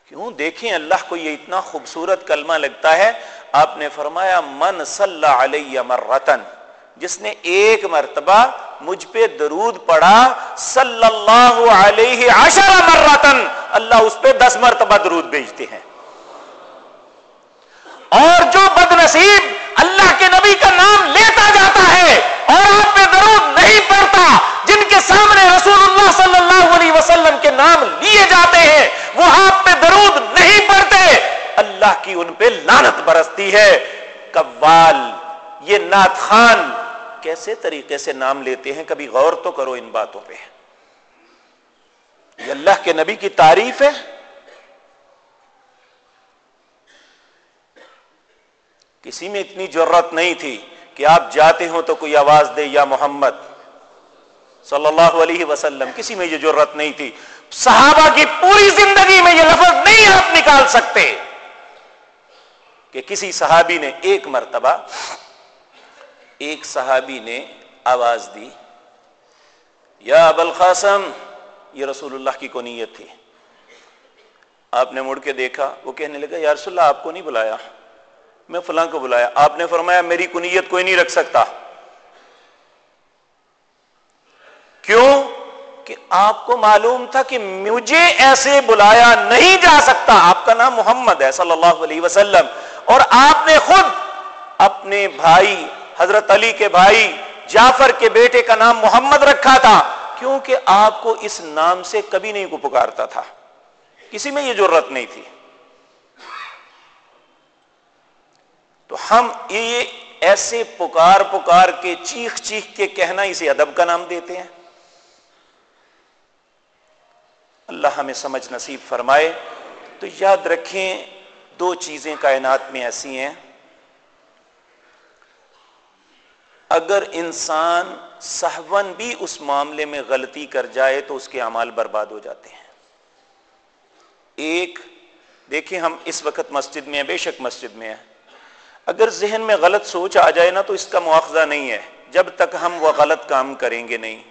کیوں؟ دیکھیں اللہ کو یہ اتنا خوبصورت کلمہ لگتا ہے، آپ نے فرمایا، من صلی علیہ مرتن جس نے ایک مرتبہ مجھ پہ درود پڑا صلی اللہ علیہ عشر مرتن اللہ اس پہ دس مرتبہ درود بھیجتے ہیں۔ اور جو بد نصیب اللہ کے نبی کا نام لیتا جاتا ہے اور آپ پہ درود نہیں پڑتا، جن کے سامنے رسول اللہ صلی اللہ علیہ وسلم کے نام لیے جاتے ہیں، وہ آپ پہ درود نہیں پڑتے اللہ کی ان پہ لانت برستی ہے۔ قوال یہ نات خان کیسے طریقے سے نام لیتے ہیں؟ کبھی غور تو کرو ان باتوں پہ۔ یہ اللہ کے نبی کی تعریف ہے۔ کسی میں اتنی ضرورت نہیں تھی کہ آپ جاتے ہو تو کوئی آواز دے، یا محمد صلی اللہ علیہ وسلم، کسی میں یہ ضرورت نہیں تھی۔ صحابہ کی پوری زندگی میں یہ لفظ نہیں آپ نکال سکتے کہ کسی صحابی نے ایک مرتبہ ایک صحابی نے آواز دی، یا ابوالقاسم یہ رسول اللہ کی کونیت تھی۔ آپ نے مڑ کے دیکھا، وہ کہنے لگا، یا رسول اللہ، آپ کو نہیں بلایا؟ میں فلاں کو بلایا۔ آپ نے فرمایا، میری کنیت کوئی نہیں رکھ سکتا۔ کیوں؟ کہ آپ کو معلوم تھا کہ مجھے ایسے بلایا نہیں جا سکتا۔ آپ کا نام محمد ہے، صلی اللہ علیہ وسلم۔ اور آپ نے خود اپنے بھائی حضرت علی کے بھائی جعفر کے بیٹے کا نام محمد رکھا تھا، کیونکہ آپ کو اس نام سے کبھی نہیں کو پکارتا تھا۔ کسی میں یہ ضرورت نہیں تھی۔ تو ہم یہ ایسے پکار پکار کے چیخ چیخ کے کہنا، اسے ادب کا نام دیتے ہیں۔ اللہ ہمیں سمجھ نصیب فرمائے۔ تو یاد رکھیں، دو چیزیں کائنات میں ایسی ہیں۔ اگر انسان سہون بھی اس معاملے میں غلطی کر جائے تو اس کے اعمال برباد ہو جاتے ہیں۔ ایک، دیکھیں ہم اس وقت مسجد میں ہیں، بے شک مسجد میں ہیں۔ اگر ذہن میں غلط سوچ آ جائے نا تو اس کا مواخذہ نہیں ہے۔ جب تک ہم وہ غلط کام کریں گے نہیں۔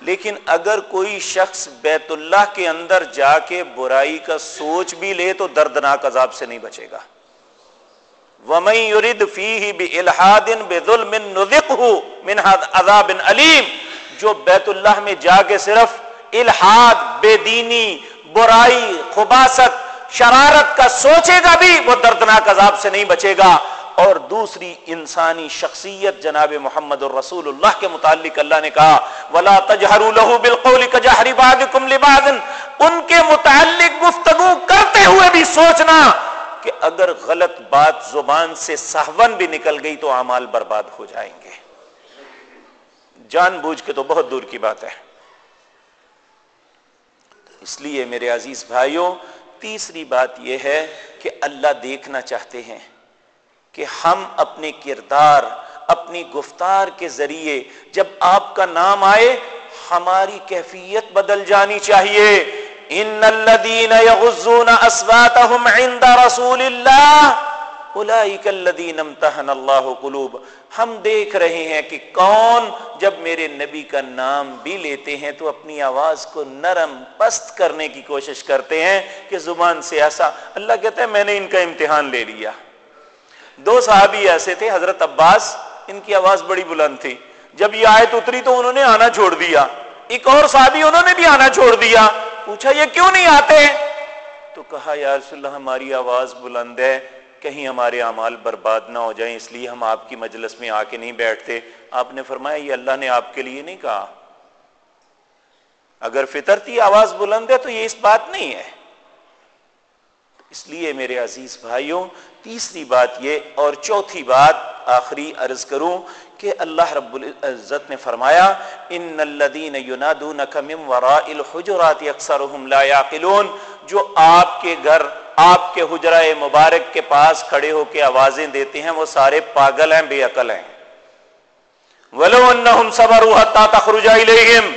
لیکن اگر کوئی شخص بیت اللہ کے اندر جا کے برائی کا سوچ بھی لے تو دردناک عذاب سے نہیں بچے گا۔ ومن يرد فيه بالحاد بظلم نذقه من عذاب علیم جو بیت اللہ میں جا کے صرف الحاد، بے دینی، برائی، خباست، شرارت کا سوچے گا بھی وہ دردناک عذاب سے نہیں بچے گا۔ اور دوسری انسانی شخصیت جناب محمد الرسول اللہ کے متعلق اللہ نے کہا، ولا تجہروا له بالقول كجهر بعضكم لبعض ان کے متعلق گفتگو کرتے ہوئے بھی سوچنا کہ اگر غلط بات زبان سے سہون بھی نکل گئی تو اعمال برباد ہو جائیں گے۔ جان بوجھ کے تو بہت دور کی بات ہے۔ اس لیے میرے عزیز بھائیوں، تیسری بات یہ ہے کہ اللہ دیکھنا چاہتے ہیں کہ ہم اپنے کردار، اپنی گفتار کے ذریعے جب آپ کا نام آئے، ہماری کیفیت بدل جانی چاہیے۔ ان الذين يغضون اصواتهم عند رسول الله اللہ قلوب۔ ہم دیکھ رہے ہیں کہ کون جب میرے نبی کا نام بھی لیتے ہیں تو اپنی آواز کو نرم پست کرنے کی کوشش کرتے ہیں کہ زبان سے ایسا اللہ کہتا ہے، میں نے ان کا امتحان لے لیا۔ دو صحابی ایسے تھے، حضرت عباس، ان کی آواز بڑی بلند تھی۔ جب یہ آیت اتری تو انہوں نے آنا چھوڑ دیا۔ ایک اور صحابی، انہوں نے بھی آنا چھوڑ دیا۔ پوچھا، یہ کیوں نہیں آتے؟ تو کہا، یا رسول اللہ، ہماری آواز بلند ہے، کہیں ہمارے اعمال برباد نہ ہو جائیں، اس لیے ہم آپ کی مجلس میں آ کے نہیں بیٹھتے۔ آپ نے فرمایا، یہ اللہ نے آپ کے لیے نہیں کہا۔ اگر فطرتی آواز بلند ہے تو یہ اس بات نہیں ہے۔ اس لیے میرے عزیز بھائیوں، تیسری بات یہ، اور چوتھی بات آخری عرض کروں کہ اللہ رب العزت نے فرمایا، ان الذين ينادونك من وراء الحجرات اکثرهم لا يعقلون جو آپ کے گھر، آپ کے حجرہ مبارک کے پاس کھڑے ہو کے آوازیں دیتے ہیں، وہ سارے پاگل ہیں، بے عقل ہیں۔ ولو انہم صبروا حتى تخرج اليهم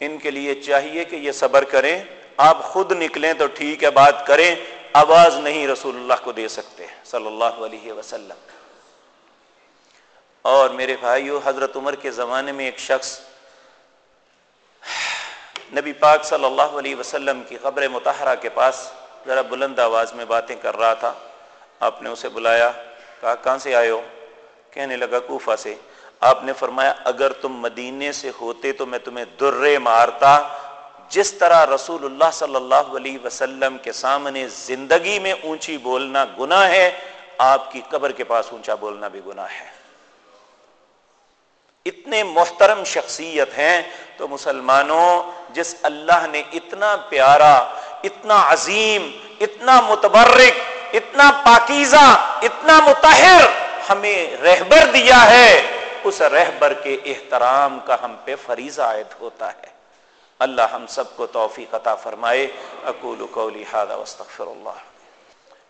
ان کے لیے چاہیے کہ یہ صبر کریں۔ آپ خود نکلیں تو ٹھیک ہے، بات کریں۔ آواز نہیں رسول اللہ کو دے سکتے، صلی اللہ علیہ وسلم۔ اور میرے بھائیو، حضرت عمر کے زمانے میں ایک شخص نبی پاک صلی اللہ علیہ وسلم کی قبر متحرہ کے پاس ذرا بلند آواز میں باتیں کر رہا تھا۔ آپ نے اسے بلایا، کہا، کہاں سے آئے ہو؟ کہنے لگا، کوفہ سے۔ آپ نے فرمایا، اگر تم مدینے سے ہوتے تو میں تمہیں درے مارتا۔ جس طرح رسول اللہ صلی اللہ علیہ وسلم کے سامنے زندگی میں اونچی بولنا گناہ ہے، آپ کی قبر کے پاس اونچا بولنا بھی گناہ ہے۔ اتنے محترم شخصیت ہیں تو مسلمانوں، جس اللہ نے اتنا پیارا، اتنا عظیم، اتنا متبرک، اتنا پاکیزہ، اتنا متحر ہمیں رہبر دیا ہے، اس رہبر کے احترام کا ہم پہ فریضہ عائد ہوتا ہے۔ اللہ ہم سب کو توفیق عطا فرمائے۔ اقول قولی هذا واستغفر اللہ۔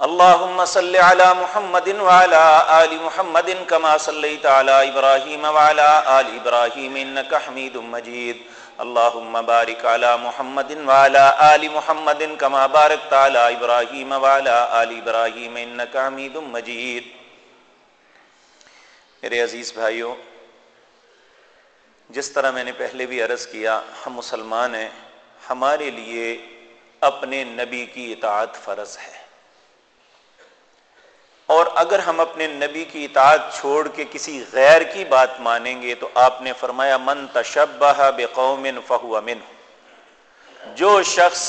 اللهم صل على محمد وعلى آل محمد كما صليت على إبراهيم وعلى آل إبراهيم إنك حميد مجيد. اللهم بارك على محمد وعلى آل محمد كما باركت على إبراهيم وعلى آل إبراهيم إنك حميد مجيد. میرے عزیز بھائیوں، جس طرح میں نے پہلے بھی عرض کیا، ہم مسلمان ہیں، ہمارے لیے اپنے نبی کی اطاعت فرض ہے۔ اور اگر ہم اپنے نبی کی اطاعت چھوڑ کے کسی غیر کی بات مانیں گے تو آپ نے فرمایا، من تشبہ بقوم فہو من جو شخص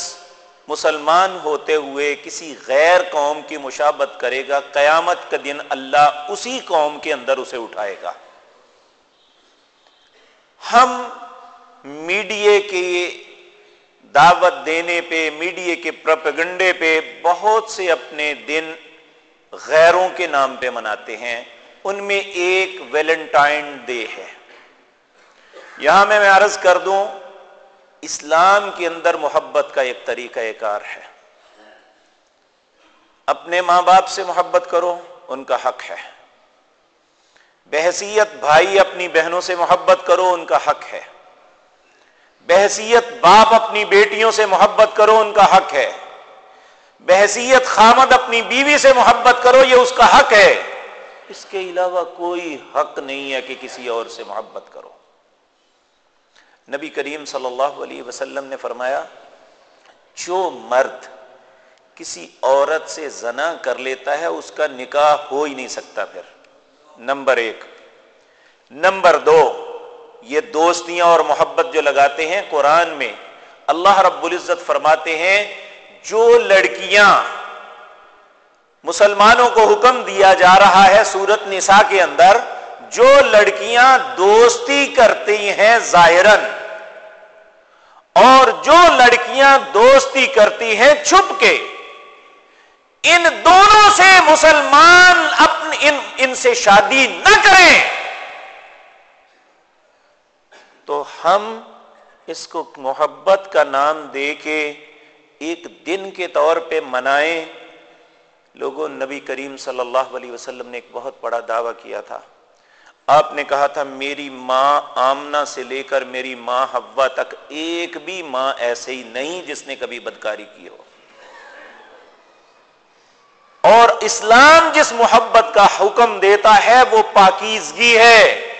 مسلمان ہوتے ہوئے کسی غیر قوم کی مشابت کرے گا، قیامت کا دن اللہ اسی قوم کے اندر اسے اٹھائے گا۔ ہم میڈیا کے دعوت دینے پہ، میڈیا کے پرپگنڈے پہ بہت سے اپنے دن غیروں کے نام پہ مناتے ہیں، ان میں ایک ویلنٹائن ڈے ہے۔ یہاں میں عرض کر دوں، اسلام کے اندر محبت کا ایک طریقہ کار ہے۔ اپنے ماں باپ سے محبت کرو، ان کا حق ہے۔ بحثیت بھائی اپنی بہنوں سے محبت کرو، ان کا حق ہے۔ بحثیت باپ اپنی بیٹیوں سے محبت کرو، ان کا حق ہے۔ بحثیت خامد اپنی بیوی سے محبت کرو، یہ اس کا حق ہے۔ اس کے علاوہ کوئی حق نہیں ہے کہ کسی اور سے محبت کرو۔ نبی کریم صلی اللہ علیہ وسلم نے فرمایا، جو مرد کسی عورت سے زنا کر لیتا ہے، اس کا نکاح ہو ہی نہیں سکتا پھر۔ نمبر ایک۔ نمبر دو، یہ دوستیاں اور محبت جو لگاتے ہیں قرآن میں، اللہ رب العزت فرماتے ہیں جو لڑکیاں مسلمانوں کو حکم دیا جا رہا ہے سورت نساء کے اندر، جو لڑکیاں دوستی کرتی ہیں ظاہرن اور جو لڑکیاں دوستی کرتی ہیں چھپ کے، ان دونوں سے مسلمان اپنے ان ان سے شادی نہ کریں۔ تو ہم اس کو محبت کا نام دے کے ایک دن کے طور پہ منائیں۔ لوگوں، نبی کریم صلی اللہ علیہ وسلم نے ایک بہت بڑا دعویٰ کیا تھا۔ آپ نے کہا تھا، میری ماں آمنا سے لے کر میری ماں ہوا تک ایک بھی ماں ایسے ہی نہیں جس نے کبھی بدکاری کی ہو۔ اور اسلام جس محبت کا حکم دیتا ہے، وہ پاکیزگی ہے۔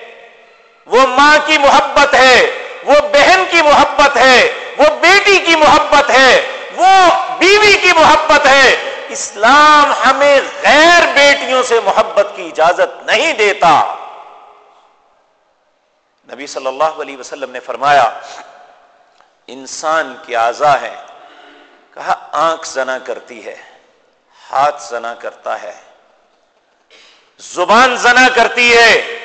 وہ ماں کی محبت ہے، وہ بہن کی محبت ہے، وہ بیٹی کی محبت ہے۔ وہ بیوی کی محبت ہے۔ اسلام ہمیں غیر بیٹیوں سے محبت کی اجازت نہیں دیتا۔ نبی صلی اللہ علیہ وسلم نے فرمایا، انسان کی اعضا ہے۔ کہا، آنکھ زنا کرتی ہے، ہاتھ زنا کرتا ہے۔ زبان زنا کرتی ہے۔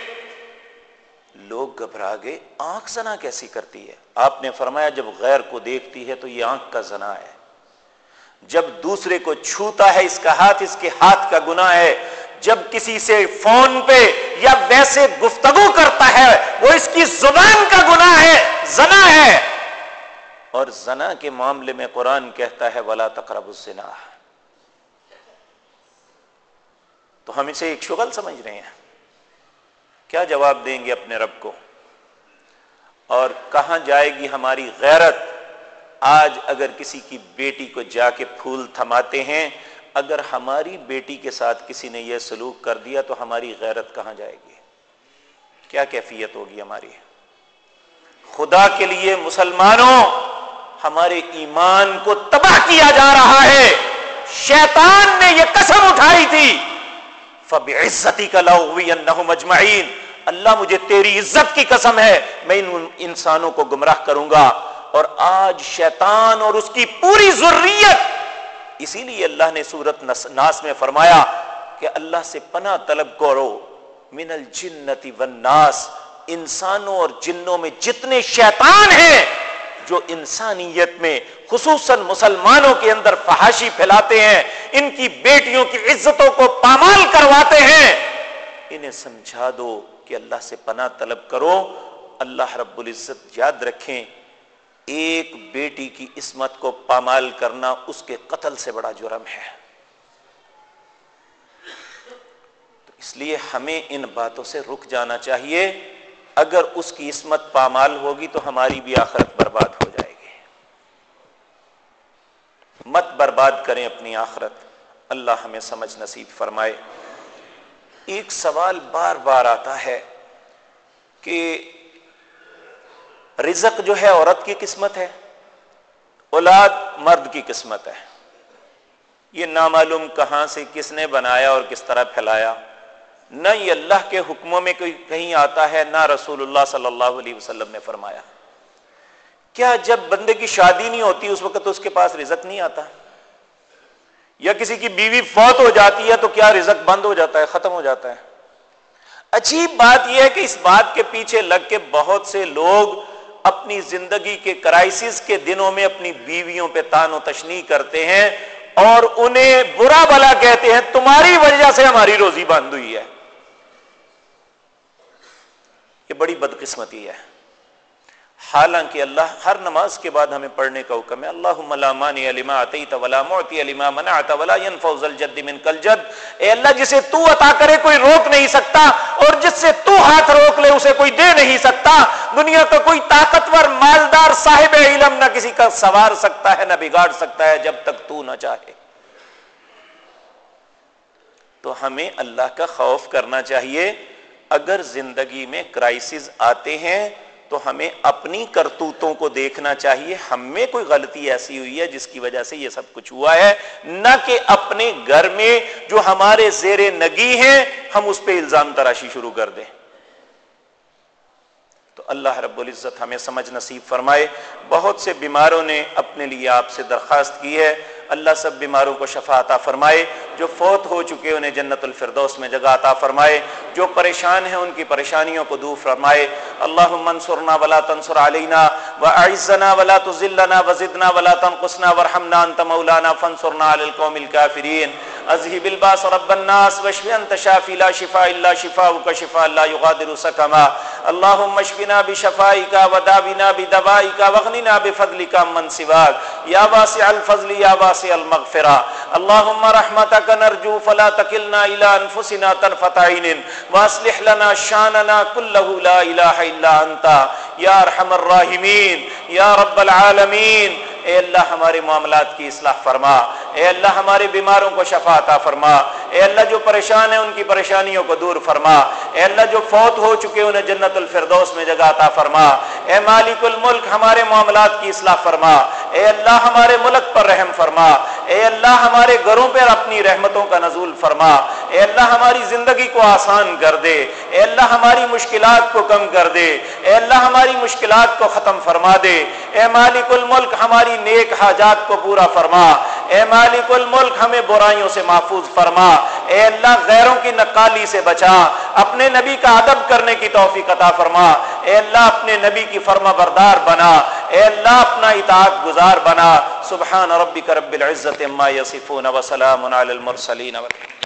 لوگ گھبرا گئے، آنکھ زنا کیسی کرتی ہے؟ آپ نے فرمایا، جب غیر کو دیکھتی ہے تو یہ آنکھ کا زنا ہے۔ جب دوسرے کو چھوتا ہے، اس کا ہاتھ، اس کے ہاتھ کا گنا ہے۔ جب کسی سے فون پہ یا ویسے گفتگو کرتا ہے، وہ اس کی زبان کا گنا ہے، زنا ہے۔ اور زنا کے معاملے میں قرآن کہتا ہے، ولا تقرب الزنا۔ تو ہم اسے ایک شغل سمجھ رہے ہیں۔ کیا جواب دیں گے اپنے رب کو؟ اور کہاں جائے گی ہماری غیرت؟ آج اگر کسی کی بیٹی کو جا کے پھول تھماتے ہیں، اگر ہماری بیٹی کے ساتھ کسی نے یہ سلوک کر دیا تو ہماری غیرت کہاں جائے گی؟ کیا کیفیت ہوگی ہماری؟ خدا کے لیے مسلمانوں، ہمارے ایمان کو تباہ کیا جا رہا ہے۔ شیطان نے یہ قسم اٹھائی تھی۔ فب عزتی کا لو مجمعین اللہ مجھے تیری عزت کی قسم ہے، میں ان انسانوں کو گمراہ کروں گا۔ اور آج شیطان اور اس کی پوری ضروریت اسی لیے اللہ نے سورت ناس میں فرمایا کہ اللہ سے پناہ طلب کرو۔ من الجنتی والناس۔ انسانوں اور جنوں میں جتنے شیطان ہیں، جو انسانیت میں خصوصاً مسلمانوں کے اندر فحاشی پھیلاتے ہیں، ان کی بیٹیوں کی عزتوں کو پامال کرواتے ہیں۔ انہیں سمجھا دو کہ اللہ سے پناہ طلب کرو۔ اللہ رب العزت یاد رکھیں ایک بیٹی کی عصمت کو پامال کرنا اس کے قتل سے بڑا جرم ہے۔ تو اس لیے ہمیں ان باتوں سے رک جانا چاہیے۔ اگر اس کی عصمت پامال ہوگی تو ہماری بھی آخرت برباد ہو جائے گی۔ مت برباد کریں اپنی آخرت۔ اللہ ہمیں سمجھ نصیب فرمائے۔ ایک سوال بار بار آتا ہے کہ رزق جو ہے عورت کی قسمت ہے، اولاد مرد کی قسمت ہے۔ یہ نامعلوم کہاں سے کس نے بنایا اور کس طرح پھیلایا۔ نہ یہ اللہ کے حکموں میں کوئی کہیں آتا ہے، نہ رسول اللہ صلی اللہ علیہ وسلم نے فرمایا۔ کیا جب بندے کی شادی نہیں ہوتی، اس وقت اس کے پاس رزق نہیں آتا۔ یا کسی کی بیوی فوت ہو جاتی ہے تو کیا رزق بند ہو جاتا ہے، ختم ہو جاتا ہے۔ عجیب بات یہ ہے کہ اس بات کے پیچھے لگ کے بہت سے لوگ اپنی زندگی کے کرائسس کے دنوں میں اپنی بیویوں پہ تان و تشنی کرتے ہیں اور انہیں برا بلا کہتے ہیں، تمہاری وجہ سے ہماری روزی بند ہوئی ہے۔ یہ بڑی بدقسمتی ہے۔ حالانکہ اللہ ہر نماز کے بعد ہمیں پڑھنے کا حکم ہے اللہ مانی علیما عطیت ولا موتی علیما منعت ولا ينفوز الجد من کل جد اے اللہ، جسے تو عطا کرے کوئی روک نہیں سکتا اور جس سے تو ہاتھ روک لے اسے کوئی دے نہیں سکتا۔ دنیا کا کوئی طاقتور مالدار صاحب علم نہ کسی کا سوار سکتا ہے، نہ بگاڑ سکتا ہے جب تک تو نہ چاہے۔ تو ہمیں اللہ کا خوف کرنا چاہیے۔ اگر زندگی میں کرائسس آتے ہیں تو ہمیں اپنی کرتوتوں کو دیکھنا چاہیے۔ ہم میں کوئی غلطی ایسی ہوئی ہے جس کی وجہ سے یہ سب کچھ ہوا ہے؟ نہ کہ اپنے گھر میں جو ہمارے زیر نگی ہیں، ہم اس پہ الزام تراشی شروع کر دیں۔ تو اللہ رب العزت ہمیں سمجھ نصیب فرمائے۔ بہت سے بیماروں نے اپنے لیے آپ سے درخواست کی ہے۔ اللہ سب بیماروں کو شفا عطا فرمائے، جو فوت ہو چکے انہیں جنت الفردوس میں جگہ عطا فرمائے، جو پریشان ہیں ان کی پریشانیوں کو دور فرمائے۔ اللہ منصورنا ولا تنصر علینا وعزنا ولا تزلنا وزدنا ولا تنقصنا ورحمنا انت مولانا فانصرنا علی القوم الكافرین۔ اذهب الباس رب الناس واشف انت شافي لا شفاء الا شفاءك شفاء لا يغادر سقما. اللهم اشفنا بشفائك وداونا بدوائك واغننا بفضلك من سواك. يا واسع الفضل، يا واسع المغفرة. اللهم رحمتك نرجو، فلا تكلنا الى انفسنا طرفة عين. واصلح لنا شاننا كله، لا اله الا انت يا ارحم الراحمين. يا رب العالمين. اے اللہ ہمارے معاملات کی اصلاح فرما، اے اللہ ہمارے بیماروں کو شفا عطا فرما، اے اللہ جو پریشان ہیں ان کی پریشانیوں کو دور فرما، اے اللہ جو فوت ہو چکے انہیں جنت الفردوس میں جگہ عطا فرما، اے مالک الملک ہمارے معاملات کی اصلاح فرما، اے اللہ ہمارے ملک پر رحم فرما، اے اللہ ہمارے گھروں پر اپنی رحمتوں کا نزول فرما، اے اللہ ہماری زندگی کو آسان کر دے، اے اللہ ہماری مشکلات کو کم کر دے، اے اللہ ہماری مشکلات کو ختم فرما دے، اے مالک الملک ہماری نیک حاجات کو پورا فرما۔ اے مالک الملک، ہمیں برائیوں سے محفوظ فرما۔ اے اللہ، غیروں کی نقالی سے بچا۔ اپنے نبی کا ادب کرنے کی توفیق عطا فرما۔ اے اللہ، اپنے نبی کی فرما بردار بنا۔ اے اللہ، اپنا اطاعت گزار بنا۔ سبحان ربک رب العزت اما یصفون وسلام علی المرسلین۔ والحمد